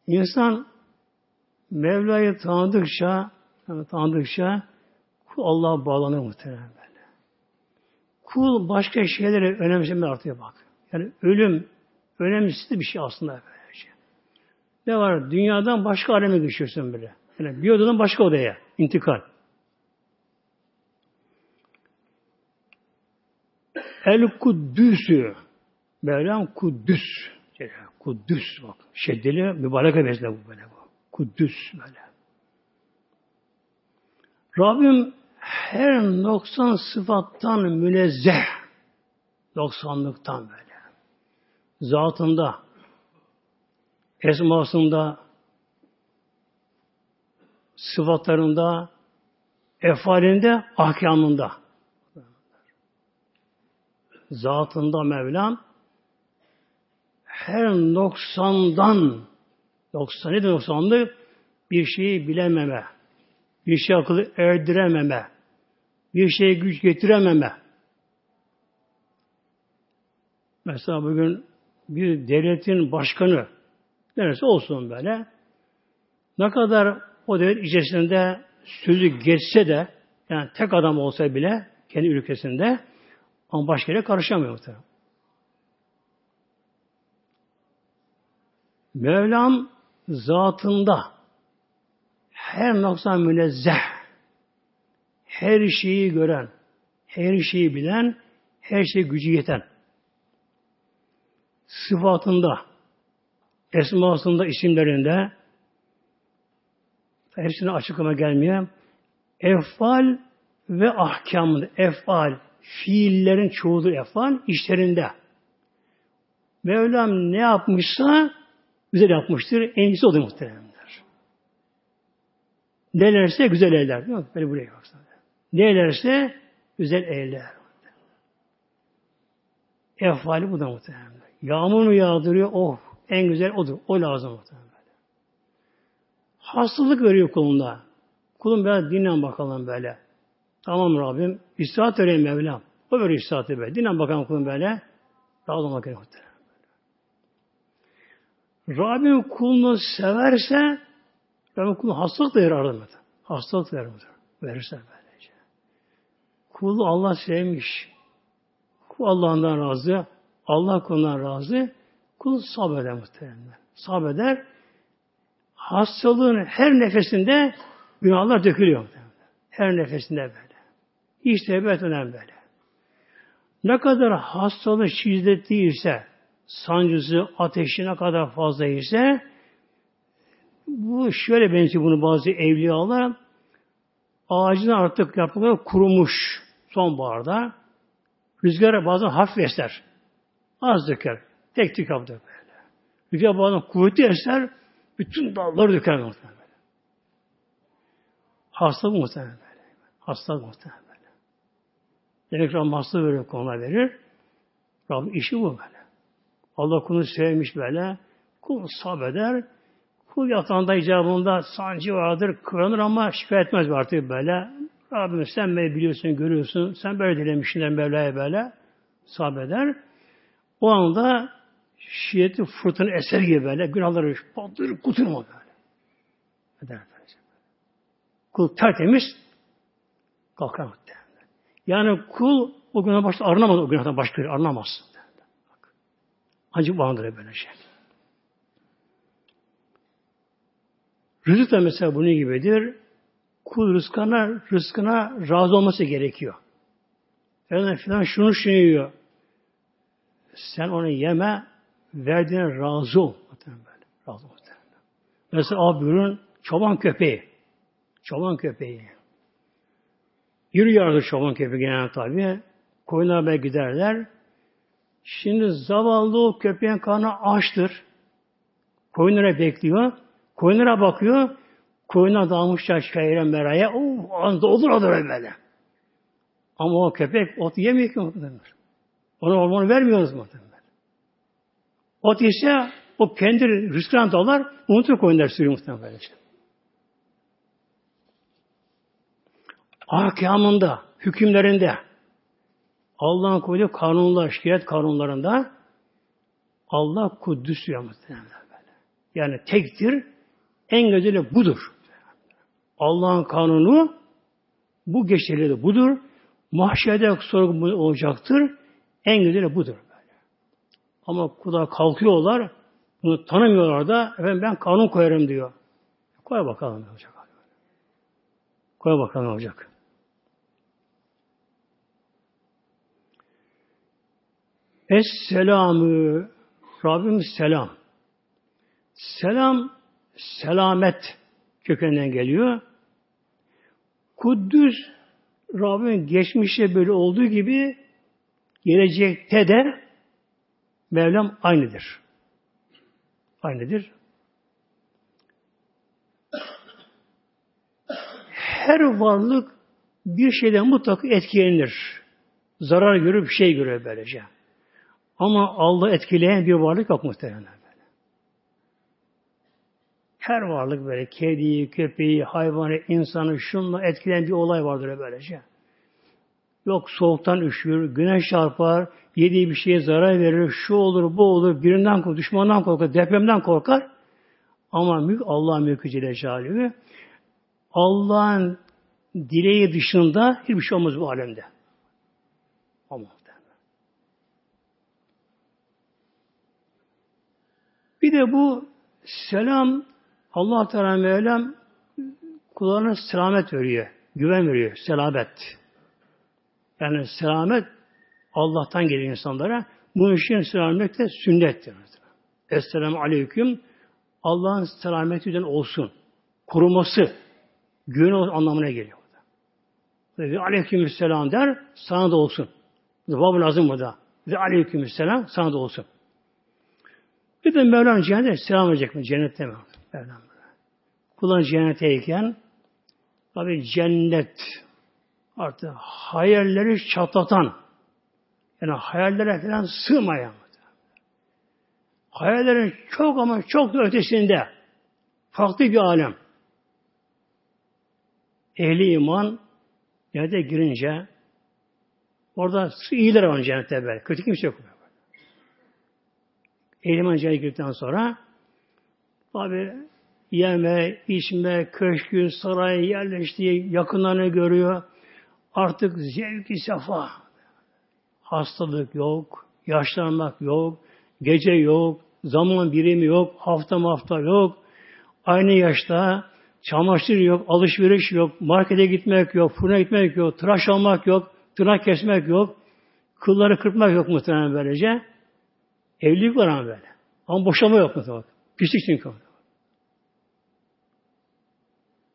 İnsan Mevla'yı tanıdıkça yani tanıdıkça Allah'a bağlanır muhtemelen böyle. Kul başka şeyleri önemseme artıyor bak. Yani ölüm önemsiz bir şey aslında böylece. Ne var? Dünyadan başka aleme geçiyorsun böyle. Yani bir odadan başka odaya intikal. El Kuddüsü Mevlam Kuddüs Kuddüs bak. Şeddeli mübareke bezle bu böyle bu. Kuddüs böyle. Rabbim her noksan sıfattan münezzeh. Noksanlıktan böyle. Zatında, esmasında, sıfatlarında, efalinde, ahkamında. Zatında Mevlam her noksandan noksan ne noksanlık? Bir şeyi bilememe, bir şey akıllı erdirememe, bir şeye güç getirememe. Mesela bugün bir devletin başkanı neresi olsun böyle ne kadar o devlet içerisinde sözü geçse de yani tek adam olsa bile kendi ülkesinde ama başka yere karışamıyor muhtemelen. Mevlam zatında her noksan münezzeh, her şeyi gören, her şeyi bilen, her şey gücü yeten. Sıfatında, esmasında, isimlerinde hepsine açıklama gelmiyor. Efal ve ahkamında, efal, fiillerin çoğudur efal, işlerinde. Mevlam ne yapmışsa güzel yapmıştır. En iyisi odur muhteremler. Nelerse güzel eyler. Böyle buraya baksana. Nelerse güzel eyler. Efali bu da muhtemelen. Yağmur mu yağdırıyor? Oh! En güzel odur. O lazım muhtemelen. Hastalık veriyor kulunda. Kulum biraz dinlen bakalım böyle. Tamam Rabbim. İstirahat vereyim Mevlam. O veriyor istirahatı böyle. Dinlen bakalım kulum böyle. Rahat olmak gerekiyor. Rabbim kulunu severse Rabbim kulunu hastalık da verir arada. Hastalık verir. Verirse böylece. Kulu Allah sevmiş. Kul Allah'ından razı. Allah kulundan razı. Kul sabreder muhtemelen. Sabreder. Hastalığın her nefesinde günahlar dökülüyor. Her nefesinde böyle. Hiç tevbe etmeden böyle. Ne kadar hastalığı şiddetliyse, sancısı, ateşi ne kadar fazla ise bu şöyle benziyor bunu bazı evliyalar ağacın artık yaprakları kurumuş sonbaharda rüzgar bazen hafif eser. Az döker. Tek yaptı böyle. Rüzgar bazen kuvvetli eser bütün dalları döker muhtemelen. Hasta muhtemelen böyle. Hasta muhtemelen böyle. Demek Rabbim hasta veriyor, konular verir. Rabbim işi bu böyle. Allah kulunu sevmiş böyle. Kul sabreder. Kul yatağında icabında sancı vardır, kıranır ama şikayet etmez artık böyle. Rabbim sen beni biliyorsun, görüyorsun. Sen böyle dilemişsin Mevla'ya böyle. Sabreder. O anda şiddetli fırtına eser gibi böyle. Günahları patır, kuturma böyle. Eder. Kul tertemiz kalkar muhtemelen. Yani kul o günah başta arınamaz o günahdan başka arınamaz. Acı bağındırır böyle şey. Rızık da mesela bunun gibidir. Kul rızkına, rızkına razı olması gerekiyor. Yani filan şunu şunu yiyor. Sen onu yeme, verdiğine razı ol. Razı ol. Mesela abinin çoban köpeği. Çoban köpeği. Yürü yardır çoban köpeği genel tabi. Koyunlar giderler. Şimdi zavallı o köpeğin karnı açtır. Koyunlara bekliyor. Koyunlara bakıyor. Koyuna dalmışlar şehre meraya. Oh, anda olur olur böyle. Ama o köpek ot yemiyor ki muhtemelen. Ona hormonu vermiyoruz muhtemelen. Ot ise o kendi rızkına dalar, unutur koyunlar sürüyor muhtemelen böylece. Ahkamında, hükümlerinde, Allah'ın koyduğu kanunlar, şikayet kanunlarında Allah Kuddüs diyor böyle. Yani tektir, en güzeli budur. Allah'ın kanunu bu geçerli budur. Mahşerde sorgu olacaktır. En güzeli budur. Böyle. Ama kula kalkıyorlar, bunu tanımıyorlar da, efendim ben kanun koyarım diyor. Koy bakalım ne olacak. Koy bakalım ne olacak. Esselamü Rabbim selam. Selam selamet kökeninden geliyor. Kuddüs Rabbim geçmişte böyle olduğu gibi gelecekte de Mevlam aynıdır. Aynıdır. Her varlık bir şeyden mutlaka etkilenir. Zarar görür, bir şey görür böylece. Ama Allah etkileyen bir varlık yok muhtemelen. Her varlık böyle kediyi, köpeği, hayvanı, insanı şunla etkileyen bir olay vardır böylece. Yok soğuktan üşür, güneş çarpar, yediği bir şeye zarar verir, şu olur, bu olur, birinden korkar, düşmandan korkar, depremden korkar. Ama mülk Allah mülkü Celle Allah'ın dileği dışında hiçbir şey olmaz bu alemde. Ama Bir de bu selam Allah Teala Mevlam kullarına selamet veriyor. Güven veriyor. Selamet. Yani selamet Allah'tan geliyor insanlara. Bu işin selamet de sünnettir. Esselamu Aleyküm Allah'ın selametinden olsun. Koruması. Güven anlamına geliyor. Ve aleyküm selam der, sana da olsun. Vav lazım bu da. Ve aleyküm selam, sana da olsun. Bir de Mevlam cennete selam verecek mi? Cennette mi? Mevlam. Kullan cennetteyken tabi cennet artık hayalleri çatlatan yani hayallere falan sığmayan hayallerin çok ama çok da ötesinde farklı bir alem. Ehli iman cennete girince orada iyiler var cennette böyle. Kötü kimse yok. Ehli iman cennete girdikten sonra tabi yeme, içme, köşkü, saray yerleştiği yakınlarını görüyor. Artık zevki sefa. Hastalık yok, yaşlanmak yok, gece yok, zaman birimi yok, hafta hafta yok. Aynı yaşta çamaşır yok, alışveriş yok, markete gitmek yok, fırına gitmek yok, tıraş almak yok, tırnak kesmek yok, kılları kırpmak yok muhtemelen böylece. Evlilik var ama böyle. Ama boşama yok muhtemelen. Pislik çünkü.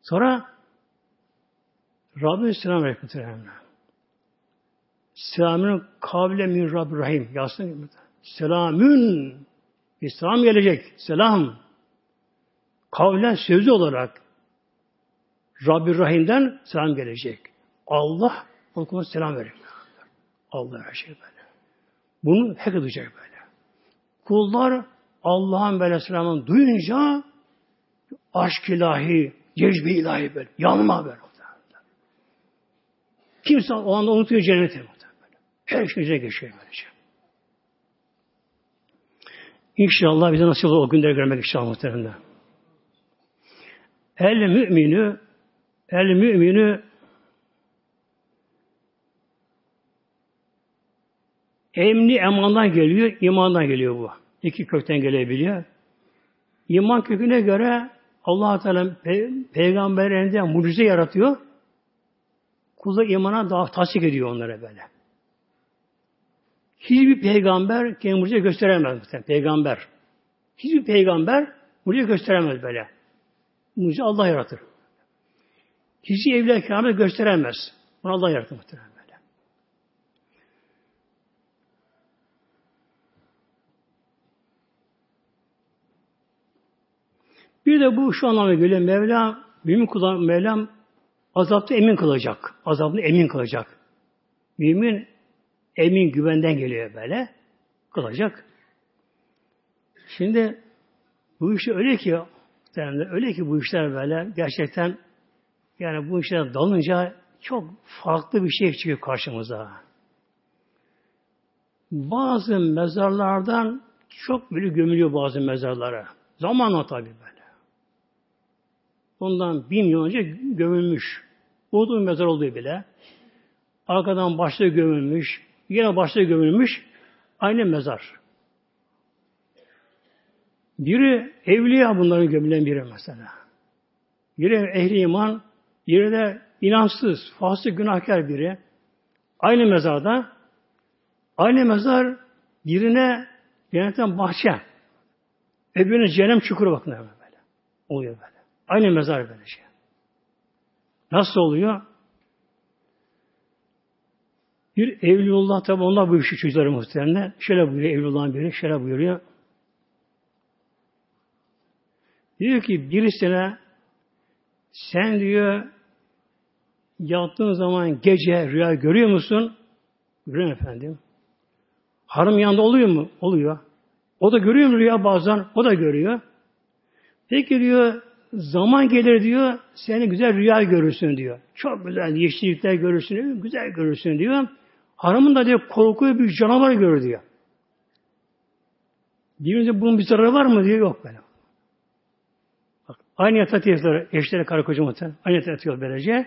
Sonra Rabbim selam aleyküm Selamün kavle min Rabbi Rahim. Yazsın Selamün bir selam gelecek. Selam. Kavlen sözü olarak Rabbi Rahim'den selam gelecek. Allah o selam verir. Allah her şey böyle. Bunu hak edecek böyle. Kullar Allah'ın böyle selamını duyunca aşk ilahi, Cezbi ilahi böyle. Yanma böyle. Kimse o anda unutuyor cenneti. Her şey geçiyor böylece. İnşallah bize nasıl olur o günleri görmek inşallah muhtemelen. El müminü el müminü emni emandan geliyor, imandan geliyor bu. İki kökten gelebiliyor. İman köküne göre allah Teala pe peygamberlerinden mucize yaratıyor. Kulu imana daha tasdik ediyor onlara böyle. Hiçbir peygamber kendini mucize gösteremez. Muhtemelen. Peygamber. Hiçbir peygamber mucize gösteremez böyle. Mucize Allah yaratır. Hiçbir evliya keramet gösteremez. Bunu Allah yaratır muhtemelen böyle. Bir de bu şu anlamda geliyor. Mevla, mümin kullan, Mevlam azapta emin kılacak. Azapta emin kılacak. Mümin emin güvenden geliyor böyle. Kılacak. Şimdi bu iş öyle ki yani öyle ki bu işler böyle gerçekten yani bu işler dalınca çok farklı bir şey çıkıyor karşımıza. Bazı mezarlardan çok böyle gömülüyor bazı mezarlara. Zamanla tabii böyle. Ondan bin yıl önce gömülmüş. Olduğu mezar olduğu bile. arkadan başta gömülmüş, yine başta gömülmüş, aynı mezar. Biri evliya bunların gömülen biri mesela. Biri ehli iman, biri de inançsız, fasık, günahkar biri. Aynı mezarda, aynı mezar birine cennetten bahçe, öbürüne cehennem çukuru bakın böyle. Oluyor böyle. Aynı mezar böyle şey. Nasıl oluyor? Bir Evliullah tabi onlar bu işi çocukları muhtemelen. Şöyle buyuruyor Evliullah'ın biri, şöyle buyuruyor. Diyor ki birisine sen diyor yattığın zaman gece rüya görüyor musun? Görüyorum efendim. Harım yanında oluyor mu? Oluyor. O da görüyor mu rüya bazen? O da görüyor. Peki diyor zaman gelir diyor seni güzel rüya görürsün diyor. Çok güzel yeşillikler görürsün. Güzel görürsün diyor. Hanımın da diyor korkuyor bir canavar görür diyor. Diyor bunun bir zararı var mı diyor. Yok böyle. Bak, aynı yatakta yatıyor eşleri karı koca muhtemelen. Aynı yatakta yatıyor böylece.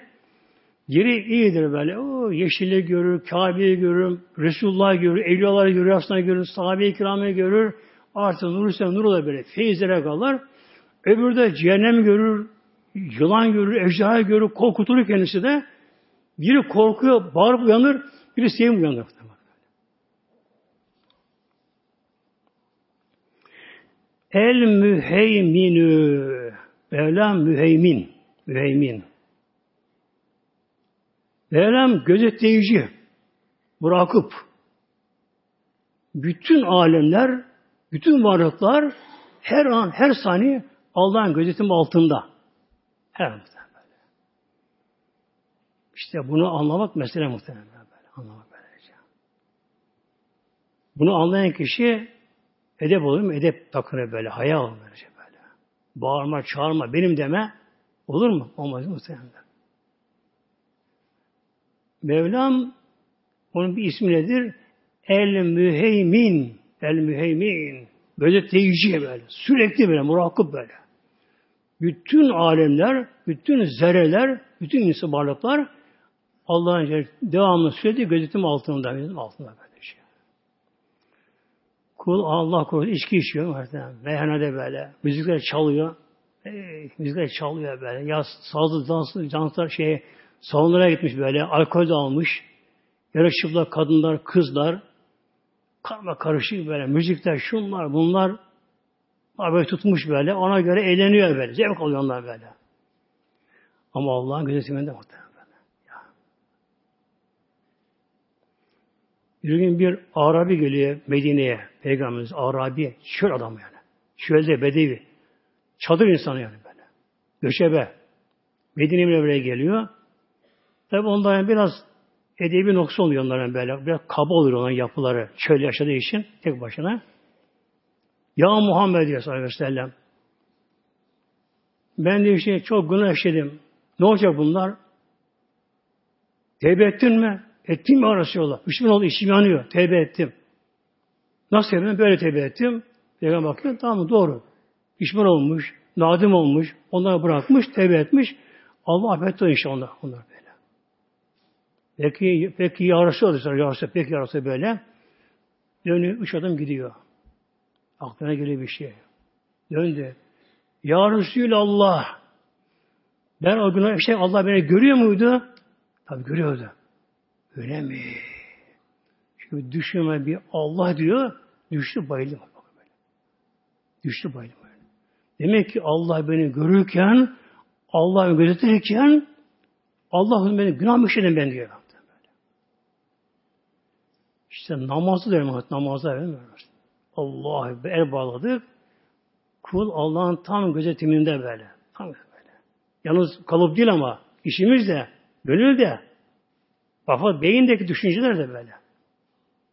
Yeri iyidir böyle. O yeşili görür, Kabe'yi görür, Resulullah görür, Evliyaları görür, aslında görür, sahabe-i kiramı görür. Artık nur ise nur da böyle feyizlere kalır. Öbürü cehennem görür, yılan görür, ejderha görür, korkutulur kendisi de. Biri korkuyor, bağırıp uyanır, biri sevim uyanır. El müheyminü. Mevlam müheymin. Müheymin. Mevlam gözetleyici. Bırakıp bütün alemler, bütün varlıklar her an, her saniye Allah'ın gözetim altında. Her an böyle. İşte bunu anlamak mesele muhtemelen böyle. Anlamak böylece. Bunu anlayan kişi edep olur mu? Edep takınır böyle. Haya olur böylece böyle. Bağırma, çağırma, benim deme. Olur mu? Olmaz muhtemelen. Mevlam onun bir ismi nedir? El müheymin. El müheymin. Böyle teyyici böyle. Sürekli böyle, murakip böyle. Bütün alemler, bütün zerreler, bütün insan varlıklar Allah'ın devamlı sürekli gözetim altında, gözetim altında böyle şey. Kul Allah korusun içki içiyor muhtemelen. Meyhanede böyle. Müzikler çalıyor. Hey, müzikler çalıyor böyle. Ya sazlı, danslı, danslar şey salonlara gitmiş böyle. Alkol de almış. Yarı kadınlar, kızlar. Karma karışık böyle. Müzikler, şunlar, bunlar böyle tutmuş böyle. Ona göre eğleniyor böyle. Zevk alıyor böyle. Ama Allah'ın gözetiminde muhtemelen böyle. Bir gün bir Arabi geliyor Medine'ye. Peygamberimiz Arabi. Çöl adam yani. Çölde bedevi. Çadır insanı yani böyle. Göçebe. Medine buraya geliyor. Tabi onların biraz edebi noksa oluyor onların böyle. Biraz kaba oluyor onların yapıları. Çöl yaşadığı için tek başına. Ya Muhammed diyor sallallahu aleyhi ve sellem. Ben de işte çok günah işledim. Ne olacak bunlar? Tevbe ettin mi? Ettim mi Resulallah? Müslüman oldu, içim yanıyor. Tevbe ettim. Nasıl tevbe Böyle tevbe ettim. Peygamber bakıyor, tamam mı? Doğru. Pişman olmuş, nadim olmuş, onları bırakmış, tevbe etmiş. Allah affetti inşallah onlar böyle. Peki, peki ya Resulallah, ya Resulallah, peki ya böyle. Dönüyor, üç adım gidiyor. Aklına geliyor bir şey. Döndü. Ya Resulallah ben o gün işte Allah beni görüyor muydu? Tabi görüyordu. Öyle mi? Şimdi düşünme bir Allah diyor. Düştü bayıldı. Düştü bayıldı. Demek ki Allah beni görürken Allah gözetirken Allah beni günah işledim ben diyor. İşte namazı da namazı vermiyoruz. Allah el bağladık. Kul Allah'ın tam gözetiminde böyle. Tam böyle. Yalnız kalıp değil ama işimiz de, gönül de, kafa, beyindeki düşünceler de böyle.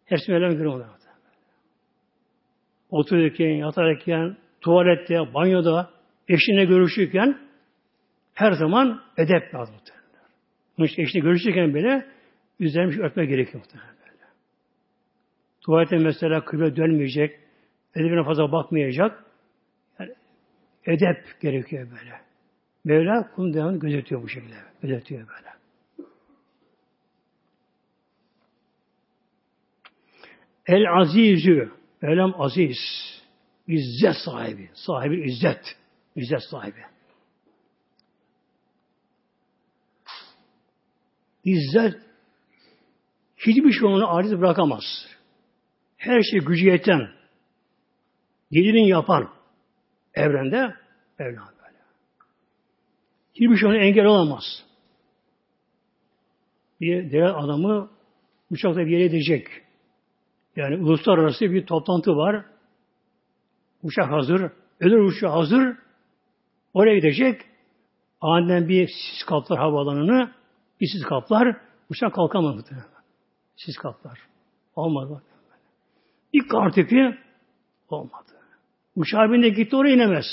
Hepsi öyle görüyor onlar. Otururken, yatarken, tuvalette, banyoda, eşine görüşürken her zaman edep lazım muhtemelen. Bunun için eşine görüşürken bile üzerine şey örtme gerekiyor muhtemelen. Tuvalete mesela kıble dönmeyecek, edebine fazla bakmayacak. Yani edep gerekiyor böyle. Mevla kulun devamını gözetiyor bu şekilde. Gözetiyor böyle. El azizü. Mevlam aziz. İzzet sahibi. Sahibi izzet. İzzet sahibi. İzzet hiçbir şey onu aciz bırakamaz. Her şey gücü yeten, dilinin yapan evrende Mevlam böyle. Hiçbir şey ona engel olamaz. Bir devlet adamı uçakta bir yere gidecek. Yani uluslararası bir toplantı var. Uçak hazır. Ödül uçağı hazır. Oraya gidecek. Aniden bir sis kaplar havaalanını. Bir sis kaplar. Uçak kalkamadı. Sis kaplar. Olmadı. Bir kar tipi olmadı. Uçağa binde gitti oraya inemez.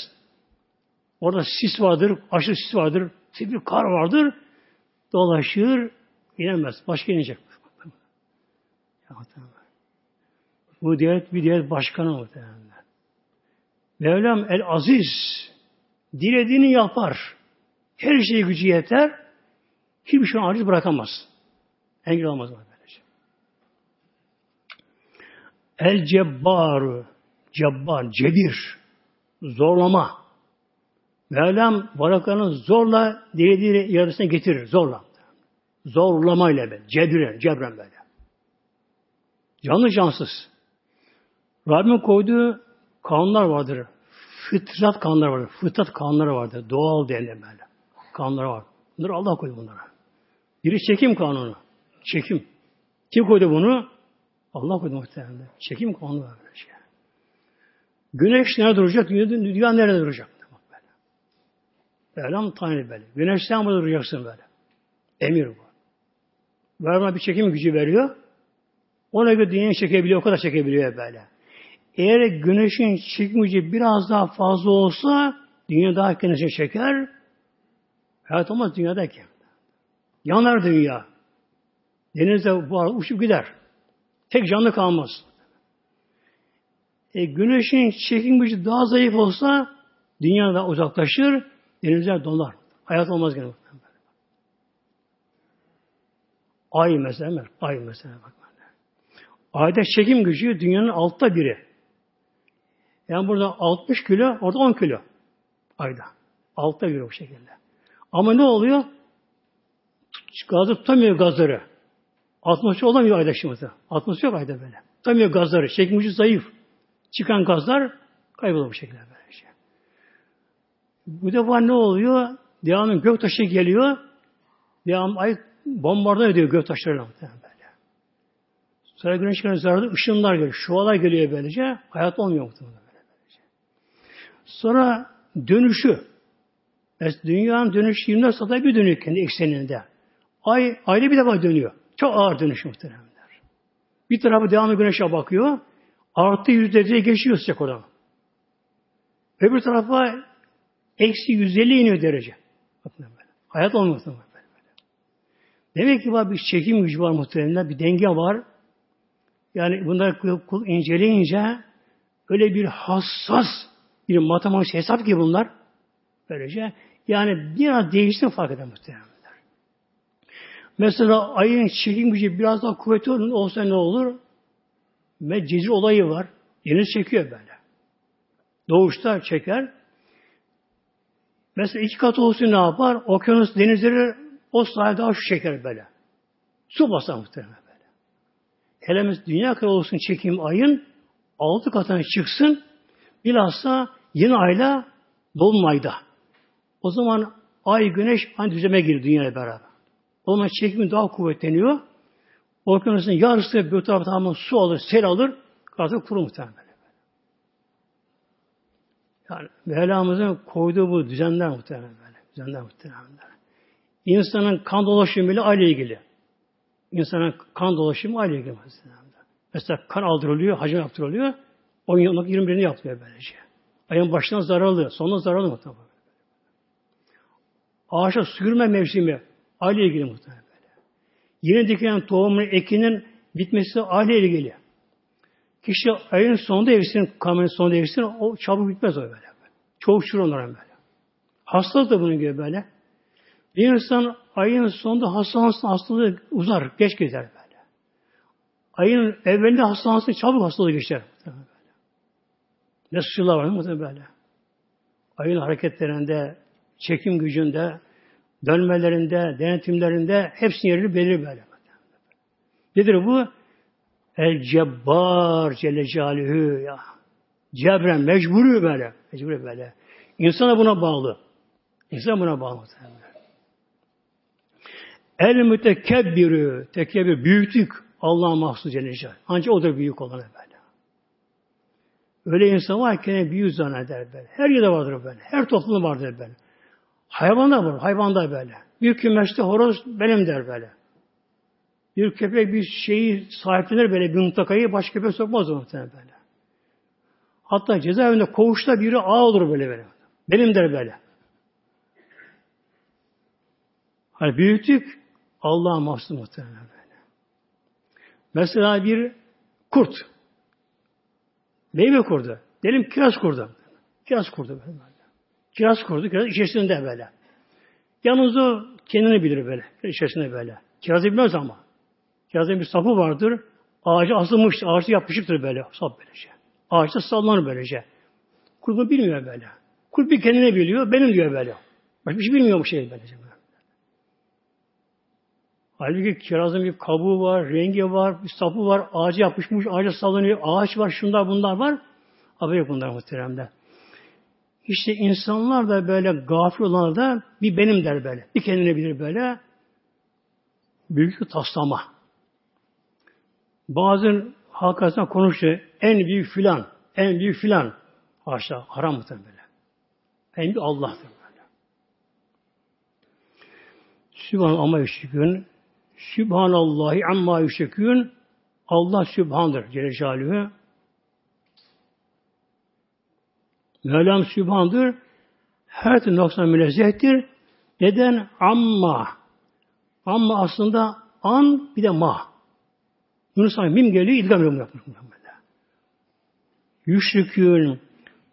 Orada sis vardır, aşırı sis vardır, tipi kar vardır. Dolaşır, inemez. Başka inecek. Bu devlet bir devlet başkanı muhtemelen. Mevlam el aziz dilediğini yapar. Her şeye gücü yeter. Hiçbir şey aciz bırakamaz. Engel olmaz böylece. El cebbaru cebbar, cebir, zorlama. Mevlam varlıklarını zorla dilediği yarısına getirir. Zorla. Zorlamayla böyle. Cebren, cebren böyle. Canlı cansız. Rabbim koyduğu kanunlar vardır. Fıtrat kanunları vardır. Fıtrat kanunları vardır. Doğal denir böyle. Kanunlar var. Bunları Allah koydu bunlara. Biri çekim kanunu. Çekim. Kim koydu bunu? Allah koydu muhtemelen. Çekim kanunu var böyle şey. Güneş nerede duracak? Dünya, dünya nerede duracak? Mevlam tayin böyle. Güneşten mi duracaksın böyle? Emir bu. Verme bir çekim gücü veriyor. Ona göre dünyayı çekebiliyor. O kadar çekebiliyor böyle. Eğer güneşin çekim gücü biraz daha fazla olsa dünya daha kendisini çeker. Hayat olmaz dünyadaki. Yanar dünya. Denizde bu arada uçup gider. Tek canlı kalmaz. E, güneşin çekim gücü daha zayıf olsa dünya da uzaklaşır, denizler donar. Hayat olmaz gene. Ay mesela, ay mesela bak. Ayda çekim gücü dünyanın altta biri. Yani burada 60 kilo, orada 10 kilo. Ayda. Altta biri bu şekilde. Ama ne oluyor? Gazı tutamıyor gazları. Atmosfer olamıyor ayda şimdi. Atmosfer yok ayda böyle. Tutamıyor gazları. Çekim gücü zayıf. Çıkan gazlar kayboluyor bu şekilde böylece. Bu defa ne oluyor? Devamın göktaşı geliyor. Devam ay bombardıman ediyor göktaşlarıyla böyle. Sonra güneş zararlı ışınlar geliyor. Şualar geliyor böylece. Hayat olmuyor muhtemelen böylece. Sonra dönüşü. Mesela dünyanın dönüşü 24 saatte bir dönüyor kendi ekseninde. Ay ayda bir defa dönüyor. Çok ağır dönüş muhtemelen. Bir tarafı devamlı güneşe bakıyor. Artı yüz derece geçiyor sıcak orada. Öbür tarafa eksi 150 iniyor derece. Bakın böyle. Hayat böyle. Demek ki var bir çekim gücü var muhtemelen, bir denge var. Yani bunları kul inceleyince öyle bir hassas bir matematik hesap ki bunlar. Böylece yani biraz değişsin fark eder muhtemelen. Mesela ayın çekim gücü biraz daha kuvvetli olsa ne olur? Mecceci olayı var. Deniz çekiyor böyle. Doğuşta çeker. Mesela iki kat olsun ne yapar? Okyanus denizleri o sahilde daha şu çeker böyle. Su basar muhtemelen böyle. Hele dünya kadar olsun çekim ayın altı katına çıksın bilhassa yeni ayla dolunayda. O zaman ay güneş aynı düzeme girir dünyaya beraber. O zaman çekimi daha kuvvetleniyor. Okyanusun yarısı bir tarafta tamamen su alır, sel alır, artık kuru muhtemelen. Yani Mevlamızın koyduğu bu düzenler muhtemelen. Düzenler muhtemelen. İnsanın kan dolaşımı ile aile ilgili. İnsanın kan dolaşımı aile ilgili. Mesela, mesela kan aldırılıyor, hacim yaptırılıyor. 10 yıllık 21'ini yapılıyor böylece. Ayın başından zararlı, sonunda zararlı muhtemelen. Ağaçta sürme mevsimi aile ilgili muhtemelen. Yeni dikilen tohumun ekinin bitmesi aile ilgili. Kişi ayın sonunda evlisin, kameranın sonunda evlisin, o çabuk bitmez o böyle. Çok çürür onlara böyle. Hastalık da bunun gibi böyle. Bir insan ayın sonunda hastalığı, hastalığı uzar, geç gider böyle. ayın evvelinde hastalansa çabuk hastalığı geçer. Ne suçlular var mı böyle? Ayın hareketlerinde, çekim gücünde, dönmelerinde, denetimlerinde hepsinin yerini belir böyle. Nedir bu? El Cebbar Celle Celaluhu ya. Cebren mecburi böyle. Mecburi böyle. İnsan da buna bağlı. İnsan buna bağlı. El mütekebbirü, tekebbir, büyüklük Allah'a mahsus Celle Celaluhu. Ancak o da büyük olanı böyle. Öyle insan var ki büyük zanneder böyle. Her yerde vardır böyle. Her toplumda vardır böyle. Hayvan da var. Hayvan böyle. Bir kümeste horoz benim der böyle. Bir köpek bir şeyi sahiplenir böyle bir mutlakayı başka köpek sokmaz muhtemelen böyle. Hatta cezaevinde koğuşta biri ağ olur böyle böyle. Benim der böyle. Hani büyüklük Allah'a mahsus muhtemelen böyle. Mesela bir kurt. Meyve kurdu. Diyelim kiraz kurdu. Kiraz kurdu böyle. Kiraz kurdu. Kiraz içerisinde böyle. Yalnız o kendini bilir böyle. İçerisinde böyle. Kirazı bilmez ama. Kirazın bir sapı vardır. Ağaca asılmış. Ağaçta yapışıktır böyle. Sap böylece. Ağaçta sallanır böylece. Kurt bilmiyor böyle. Kurt bir kendine biliyor. Benim diyor böyle. Başka bir şey bilmiyor bu şey böylece. Halbuki kirazın bir kabuğu var, rengi var, bir sapı var, ağaca yapışmış, ağaca sallanıyor, ağaç var, şunlar bunlar var. Haberi yok bunlar muhteremde. İşte insanlar da böyle gafil olanlar da bir benim der böyle. Bir kendine bilir böyle. Büyük bir taslama. Bazen halk arasında konuşuyor. En büyük filan, en büyük filan. Haşa, haram mıdır böyle. En büyük Allah'tır böyle. Sübhanallah ama yüşrikün. Sübhanallahi amma yüşrikün. Allah Sübhan'dır Celle Celaluhu. Mevlam Sübhan'dır. Her türlü noksan münezzehtir. Neden? Amma. Amma aslında an bir de ma. Yunus Han mim geliyor, idgam yok. Yüşrikün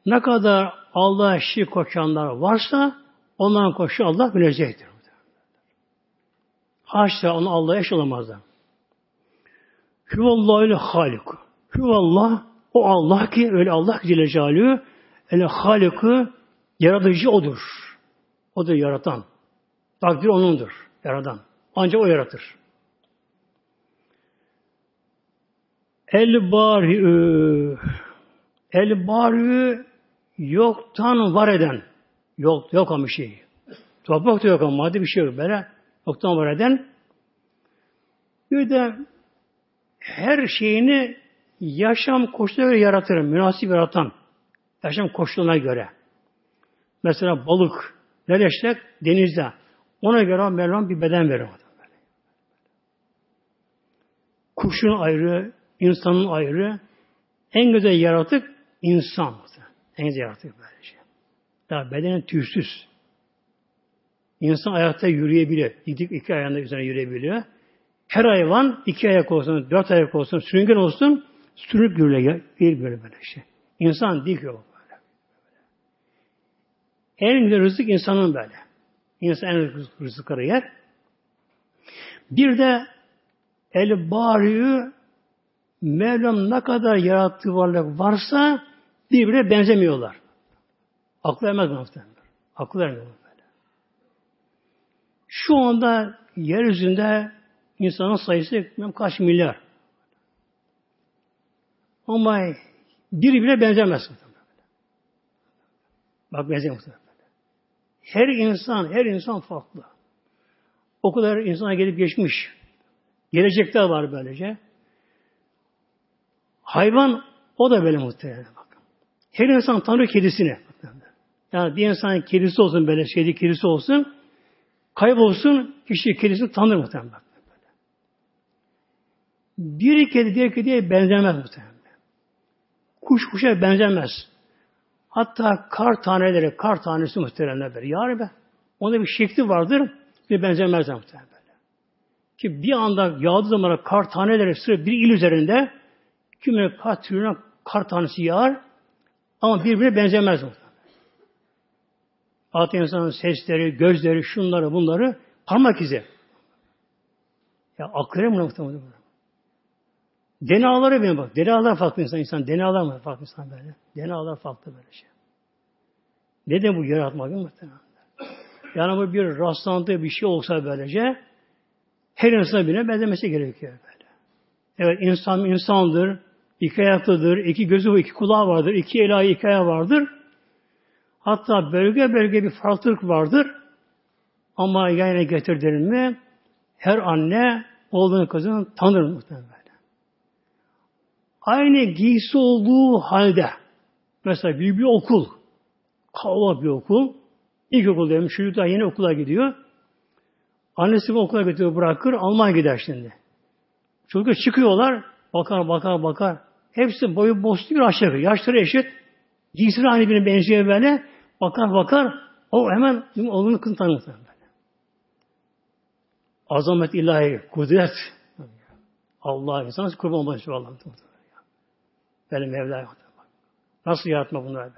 ne kadar Allah'a şirk koşanlar varsa onların koşu Allah münezzehtir. Haşa onu Allah'a eş olamazlar. Hüvallahu öyle halik. Hüvallah o Allah ki öyle Allah ki Celle Öyle halikı yaratıcı odur. Odur yaratan. Takdir onundur. Yaradan. Ancak o yaratır. El bari El bari yoktan var eden. Yok, yok ama bir şey. Toprak da yok ama madde bir şey yok. Böyle yoktan var eden. Bir de her şeyini yaşam koşullarına göre yaratır. Münasip yaratan. Yaşam koşullarına göre. Mesela balık, leşlek denizde. Ona göre Mevlam bir beden verir. Kuşun ayrı, insanın ayrı. En güzel yaratık insan. En güzel yaratık böylece. Daha bedenen tüysüz. İnsan ayakta yürüyebilir. Dik iki ayağında üzerine yürüyebiliyor. Her hayvan iki ayak olsun, dört ayak olsun, sürüngen olsun, sürüp yürüyor. Bir böyle böyle şey. İnsan dik yok böyle. En güzel rızık insanın böyle. İnsan en rızık, rızıkları yer. Bir de el bariü Mevlam ne kadar yarattığı varlık varsa birbirine benzemiyorlar. Aklı ermez muhtemelen. Aklı ermez böyle. Şu anda yeryüzünde insanın sayısı kaç milyar. Ama birbirine benzemez. Bak benzemiyor. Her insan, her insan farklı. O kadar insana gelip geçmiş. Gelecekte var böylece. Hayvan o da böyle muhtemelen. Bak. Her insan tanır kedisini. Yani bir insan kedisi olsun böyle şeydi kedisi olsun kaybolsun kişi kedisini tanır muhtemelen. Bir kedi diğer kediye benzemez muhtemelen. Kuş kuşa benzemez. Hatta kar taneleri, kar tanesi muhtemelen böyle. Ya be, onda bir şekli vardır ve benzemez muhtemelen böyle. Ki bir anda yağdığı zaman kar taneleri sıra bir il üzerinde Küme kar trilyon kar tanesi yağar ama birbirine benzemez o. Altı insanın sesleri, gözleri, şunları, bunları parmak izi. Ya akıllı mı muhtemelen? Denaları benim bak. Denalar farklı insan. insan denalar mı farklı insan böyle? Denalar farklı böyle şey. Ne de bu yaratmak muhtemelen. Yani bu bir rastlantı bir şey olsa böylece her insana birine benzemesi gerekiyor böyle. Evet insan insandır, iki ayaklıdır, iki gözü ve iki kulağı vardır, iki eli ayağı iki ayağı vardır. Hatta bölge bölge bir farklılık vardır. Ama yayına getirdin mi her anne oğlunu kızını tanır muhtemelen. Aynı giysi olduğu halde mesela bir, bir okul kalabalık bir okul İlkokul demiş, çocuk daha yeni okula gidiyor. Annesi bu okula götürüyor, bırakır, Almanya gider şimdi. Çocuklar çıkıyorlar, bakar, bakar, bakar. Hepsi boyu boşlu bir aşağı. Yaşları eşit. Giysileri aynı birine benziyor böyle. Bakar, bakar. O hemen oğlunu tanır. Böyle. Azamet ilahi, kudret. Allah insan kurban olmak Benim Mevla Nasıl yaratma bunları?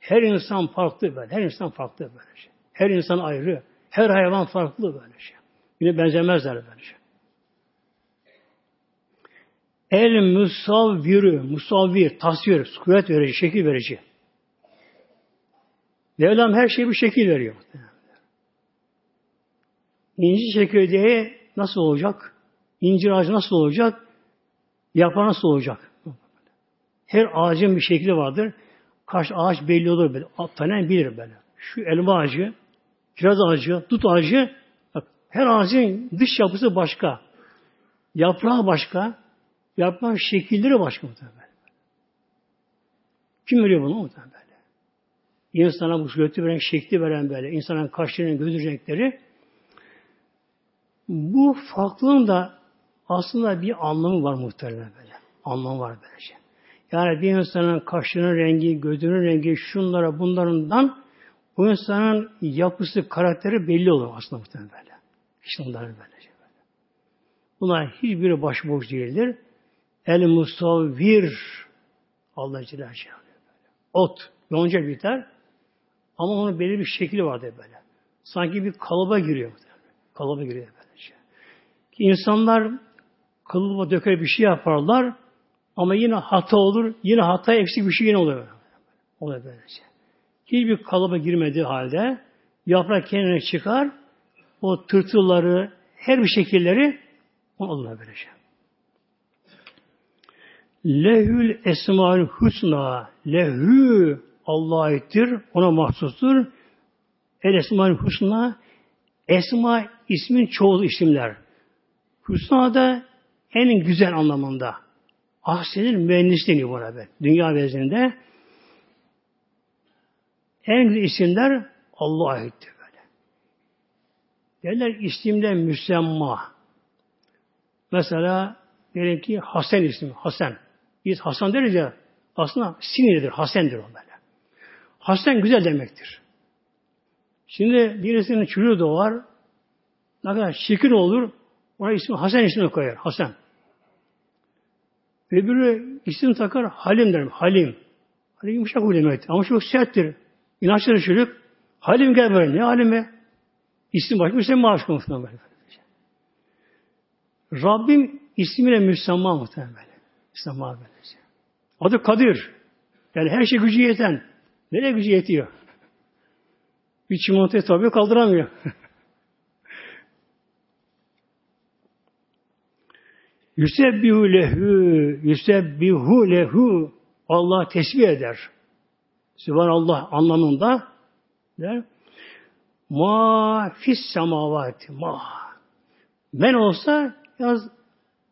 Her insan farklı böyle. Her insan farklı böyle şey. Her insan ayrı. Her hayvan farklı böyle şey. Yine benzemezler böyle şey. El musavvirü, musavvir, tasvir, kuvvet verici, şekil verici. Mevlam her şeyi bir şekil veriyor. İnci çekirdeği nasıl olacak? İncir ağacı nasıl olacak? Yaprağı nasıl olacak? Her ağacın bir şekli vardır. Kaç ağaç belli olur böyle. Tanen bilir böyle. Şu elma ağacı, kiraz ağacı, dut ağacı bak, her ağacın dış yapısı başka. Yaprağı başka. Yaprağın şekilleri başka muhtemelen. Kim veriyor bunu muhtemelen böyle? İnsana bu sureti veren, şekli veren böyle. İnsanın kaşlarının göz renkleri. Bu farklılığın da aslında bir anlamı var muhtemelen böyle. Anlamı var böylece. Yani bir insanın kaşının rengi, gözünün rengi, şunlara bunlarından bu insanın yapısı, karakteri belli olur aslında muhtemelen böyle. Böylece böyle. Bunlar hiçbiri başboş değildir. El musavvir Allah Celle Ot, yonca biter ama onun belli bir şekli vardır böyle. Sanki bir kalıba giriyor. Kalıba giriyor böylece. Ki insanlar kalıba döker bir şey yaparlar ama yine hata olur. Yine hata eksik bir şey yine oluyor. Oluyor böylece. Hiçbir kalıba girmediği halde yaprak kendine çıkar. O tırtılları, her bir şekilleri onu alır böylece. Lehül esmaül husna. Lehü Allah'a aittir. Ona mahsustur. El esmaül husna. Esma ismin çoğu isimler. Husna da en güzel anlamında. Ahsenil mühendis deniyor buna be. Dünya vezinde. En güzel isimler Allah'a aittir böyle. Derler isimde müsemma. Mesela diyelim ki Hasan ismi. Hasan. Biz Hasan deriz ya aslında sinirdir. Hasendir o böyle. Hasan güzel demektir. Şimdi birisinin çocuğu doğar. Ne kadar şirkin olur. Ona ismi Hasan ismini koyar. Hasan. Öbürü isim takar Halim derim. Halim. Halim yumuşak huy demektir. Ama çok serttir. İnançları çocuk. Halim gel böyle. Ne halim be? İsim başka sen maaş konusunda böyle. Rabbim ismiyle müsamma muhtemelen böyle. Müsamma böylece. Adı Kadir. Yani her şey gücü yeten. Nereye gücü yetiyor? Bir çimentayı tabi kaldıramıyor. Yüsebbihu lehu, yüsebbihu lehu. Allah tesbih eder. Sübhanallah anlamında der. Ma fis semavati ma. Men olsa yaz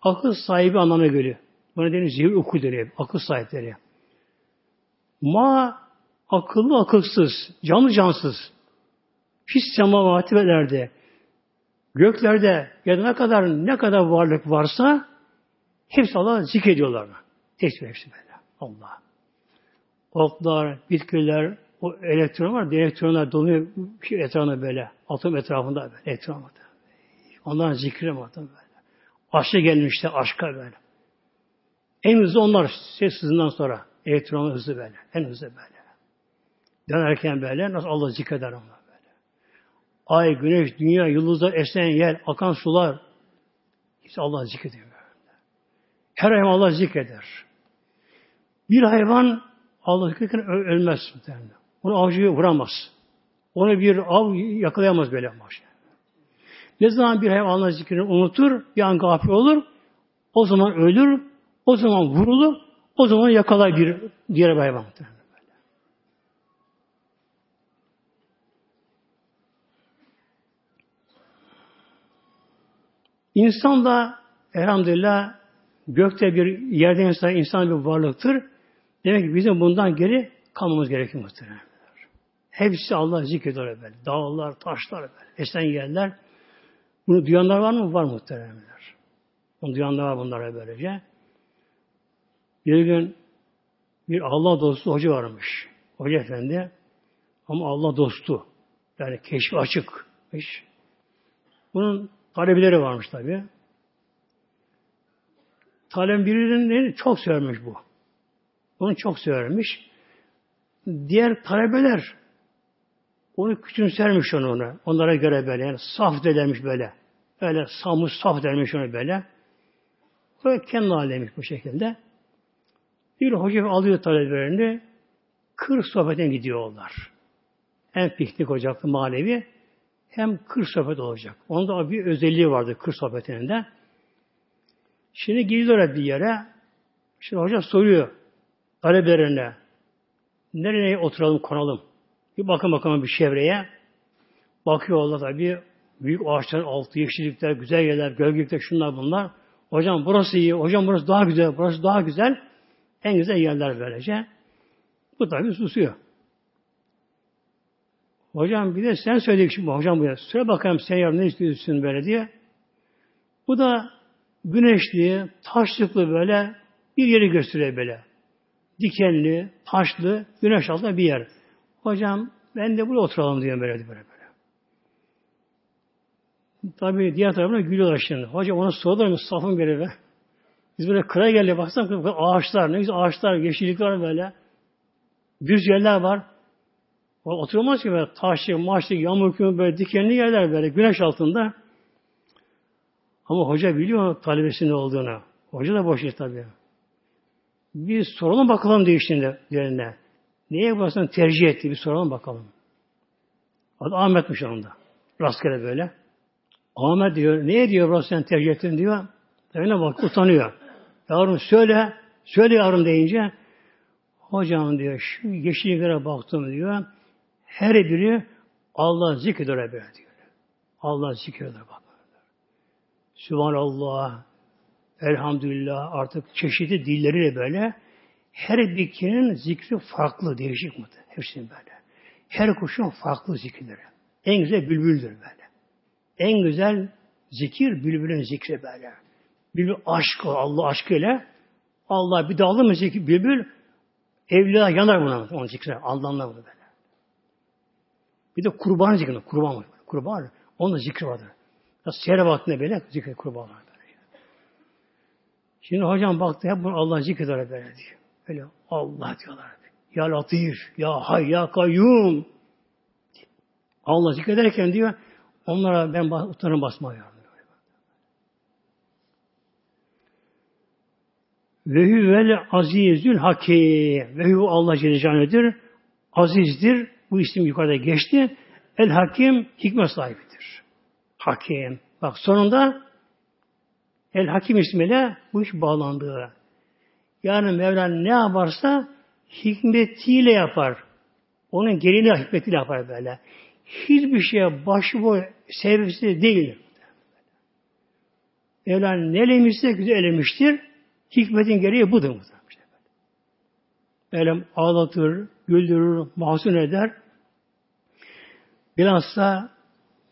akıl sahibi anlamına geliyor. Buna denir zihir oku deniyor. Akıl sahipleri. Ma akıllı akılsız, canlı cansız. Fis semavati velerde. Göklerde ya ne kadar ne kadar varlık varsa Hepsi Allah'ı zikrediyorlar. Tesbih hepsi böyle. Allah. Otlar, bitkiler, o elektron var. Elektronlar donuyor etrafında böyle. Atom etrafında böyle. Etrafında. Onların zikri var böyle. Aşka gelmişti aşka böyle. En hızlı onlar ses hızından sonra. Elektron hızı böyle. En hızlı böyle. Dönerken böyle nasıl Allah zikreder onlar böyle. Ay, güneş, dünya, yıldızlar, esen yer, akan sular. İşte Allah zikrediyor. Her hayvan Allah zikreder. Bir hayvan Allah zikretken ölmez. Onu avcıya vuramaz. Onu bir av yakalayamaz böyle maşallah. Ne zaman bir hayvan Allah zikrini unutur, bir an gafil olur, o zaman ölür, o zaman vurulur, o zaman yakalar bir diğer bir hayvan. İnsan da elhamdülillah gökte bir yerde insan, insan bir varlıktır. Demek ki bizim bundan geri kalmamız gerekiyor muhtemelen. Hepsi Allah zikrediyor böyle. Dağlar, taşlar böyle. Esen yerler. Bunu duyanlar var mı? Var muhteremler. Bunu duyanlar var bunlara böylece. Bir gün bir Allah dostu hoca varmış. Hoca efendi. Ama Allah dostu. Yani keşfi açıkmış. Bunun talebeleri varmış tabi. Talep birinin çok severmiş bu. Onu çok severmiş. Diğer talebeler onu küçümsermiş onu ona. Onlara göre böyle. Yani saf dermiş böyle. Öyle samus saf dermiş onu böyle. Böyle kendi alemiş bu şekilde. Bir hoca alıyor talebelerini kır sohbetine gidiyorlar. Hem piknik ocaklı manevi hem kır sohbet olacak. Onda bir özelliği vardı kır sohbetinin de. Şimdi gidiyorlar bir yere. Şimdi hoca soruyor talebelerine nereye oturalım konalım. Bir bakın bakalım bir çevreye. Bakıyorlar tabi büyük ağaçların altı, yeşillikler, güzel yerler, gölgelikler, şunlar bunlar. Hocam burası iyi, hocam burası daha güzel, burası daha güzel. En güzel yerler böylece. Bu tabi susuyor. Hocam bir de sen söyledik şimdi hocam bu ya. Söyle bakalım sen yarın ne istiyorsun böyle diye. Bu da güneşli, taşlıklı böyle bir yeri gösteriyor böyle. Dikenli, taşlı, güneş altında bir yer. Hocam ben de buraya oturalım diyor böyle böyle böyle. Tabi diğer tarafına gülüyorlar şimdi. Hocam ona sordular mı safın be. Biz böyle kıra geldi baksana ağaçlar ne güzel ağaçlar, yeşillikler böyle. Düz yerler var. Oturulmaz ki böyle taşlı, maçlı, yağmur gibi böyle dikenli yerler böyle güneş altında. Ama hoca biliyor talebesinin olduğunu. Hoca da boş iş tabii. Bir soralım bakalım şimdi yerine. Neye burasını tercih etti bir soralım bakalım. Adı Ahmet'miş onda. Rastgele böyle. Ahmet diyor, neye diyor burası sen tercih ettin diyor. Öyle bak utanıyor. Yavrum söyle, söyle yavrum deyince hocam diyor şu yeşilliklere baktım diyor. Her biri Allah zikrediyor böyle diyor. Allah zikrediyor bak. Sübhanallah, elhamdülillah artık çeşitli dilleriyle böyle her bitkinin zikri farklı, değişik mı? Hepsinin böyle. Her kuşun farklı zikirleri. En güzel bülbüldür böyle. En güzel zikir bülbülün zikri böyle. Bülbül aşk, Allah aşkıyla Allah bir dağılır mı zikir bülbül evliya yanar buna onun zikri. Allah'ına bunu böyle. Bir de kurban zikri, kurban var. Kurban, onun zikri vardır. Seyre vaktinde böyle zikri kurban var. Böyle. Şimdi hocam baktı hep bunu Allah zikreder böyle diyor. Öyle Allah diyorlar. Ya Latif, ya Hay, ya Kayyum. Allah zikrederken diyor, onlara ben utanırım basmaya. Ve huvel azizül hakim. Ve hu Allah Celle. Azizdir. Bu isim yukarıda geçti. El hakim hikmet sahibidir. Hakim. Bak sonunda El Hakim ismiyle bu iş bağlandı. Yani Mevla ne yaparsa hikmetiyle yapar. Onun gereğini hikmetiyle yapar böyle. Hiçbir şeye başıboy sebepsiz değil. Mevla ne elemişse güzel elemiştir. Hikmetin gereği budur. Elem ağlatır, güldürür, mahzun eder. Bilhassa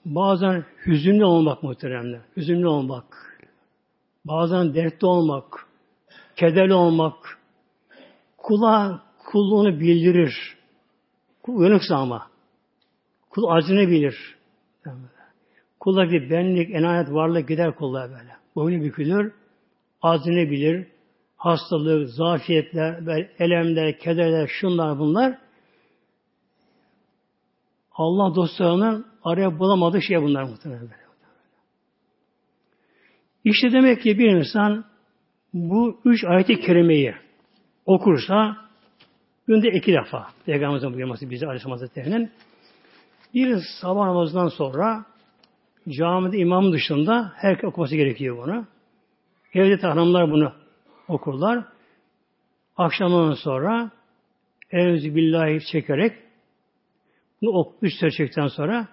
bazen hüzünlü olmak muhteremler. Hüzünlü olmak. Bazen dertli olmak kederli olmak, kula kulluğunu bildirir. Kul uyanıksa ama. Kul acını bilir. Kuldaki benlik, enanet, varlık gider kullar böyle. Boynu bükülür, azını bilir, hastalık, zafiyetler, elemler, kederler, şunlar bunlar. Allah dostlarının araya bulamadığı şey bunlar muhtemelen. İşte demek ki bir insan bu üç ayet-i kerimeyi okursa günde iki defa Peygamberimizin buyurması bize Aleyhisselam Hazretleri'nin bir sabah namazından sonra camide imam dışında herkes okuması gerekiyor bunu. Evde hanımlar bunu okurlar. Akşamdan sonra Evzi billahi çekerek bunu ok, üç çektikten sonra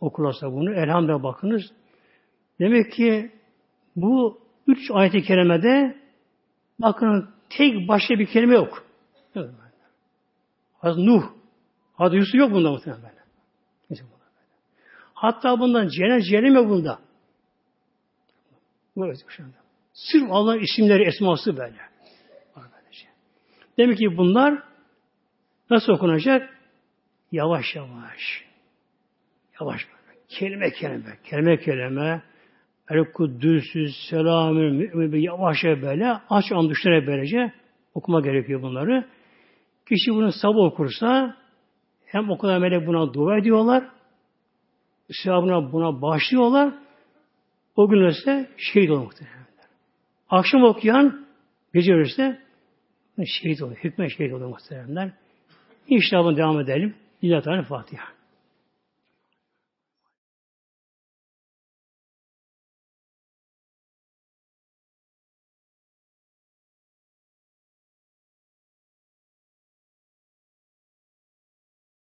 okurlarsa bunu. Elhamdülillah bakınız. Demek ki bu üç ayet-i kerimede bakın tek başka bir kelime yok. Hazreti Nuh, Hazreti Yusuf yok bunda muhtemelen böyle. Hatta bundan cennet cehennem yok bunda. Sırf Allah'ın isimleri, esması böyle. Demek ki bunlar nasıl okunacak? Yavaş yavaş. Yavaş böyle. Kelime kelime. Kelime kelime. El Kuddüsü, Selamü, Mü'min yavaşça böyle aç an düşünerek böylece okuma gerekiyor bunları. Kişi bunu sabah okursa hem o kadar melek buna dua ediyorlar, sevabına buna başlıyorlar. O gün ise şehit olur muhtemelen. Akşam okuyan gece ölürse şehit olur. Hükmen şehit olur muhtemelen. İnşallah devam edelim. İlahi Fatiha.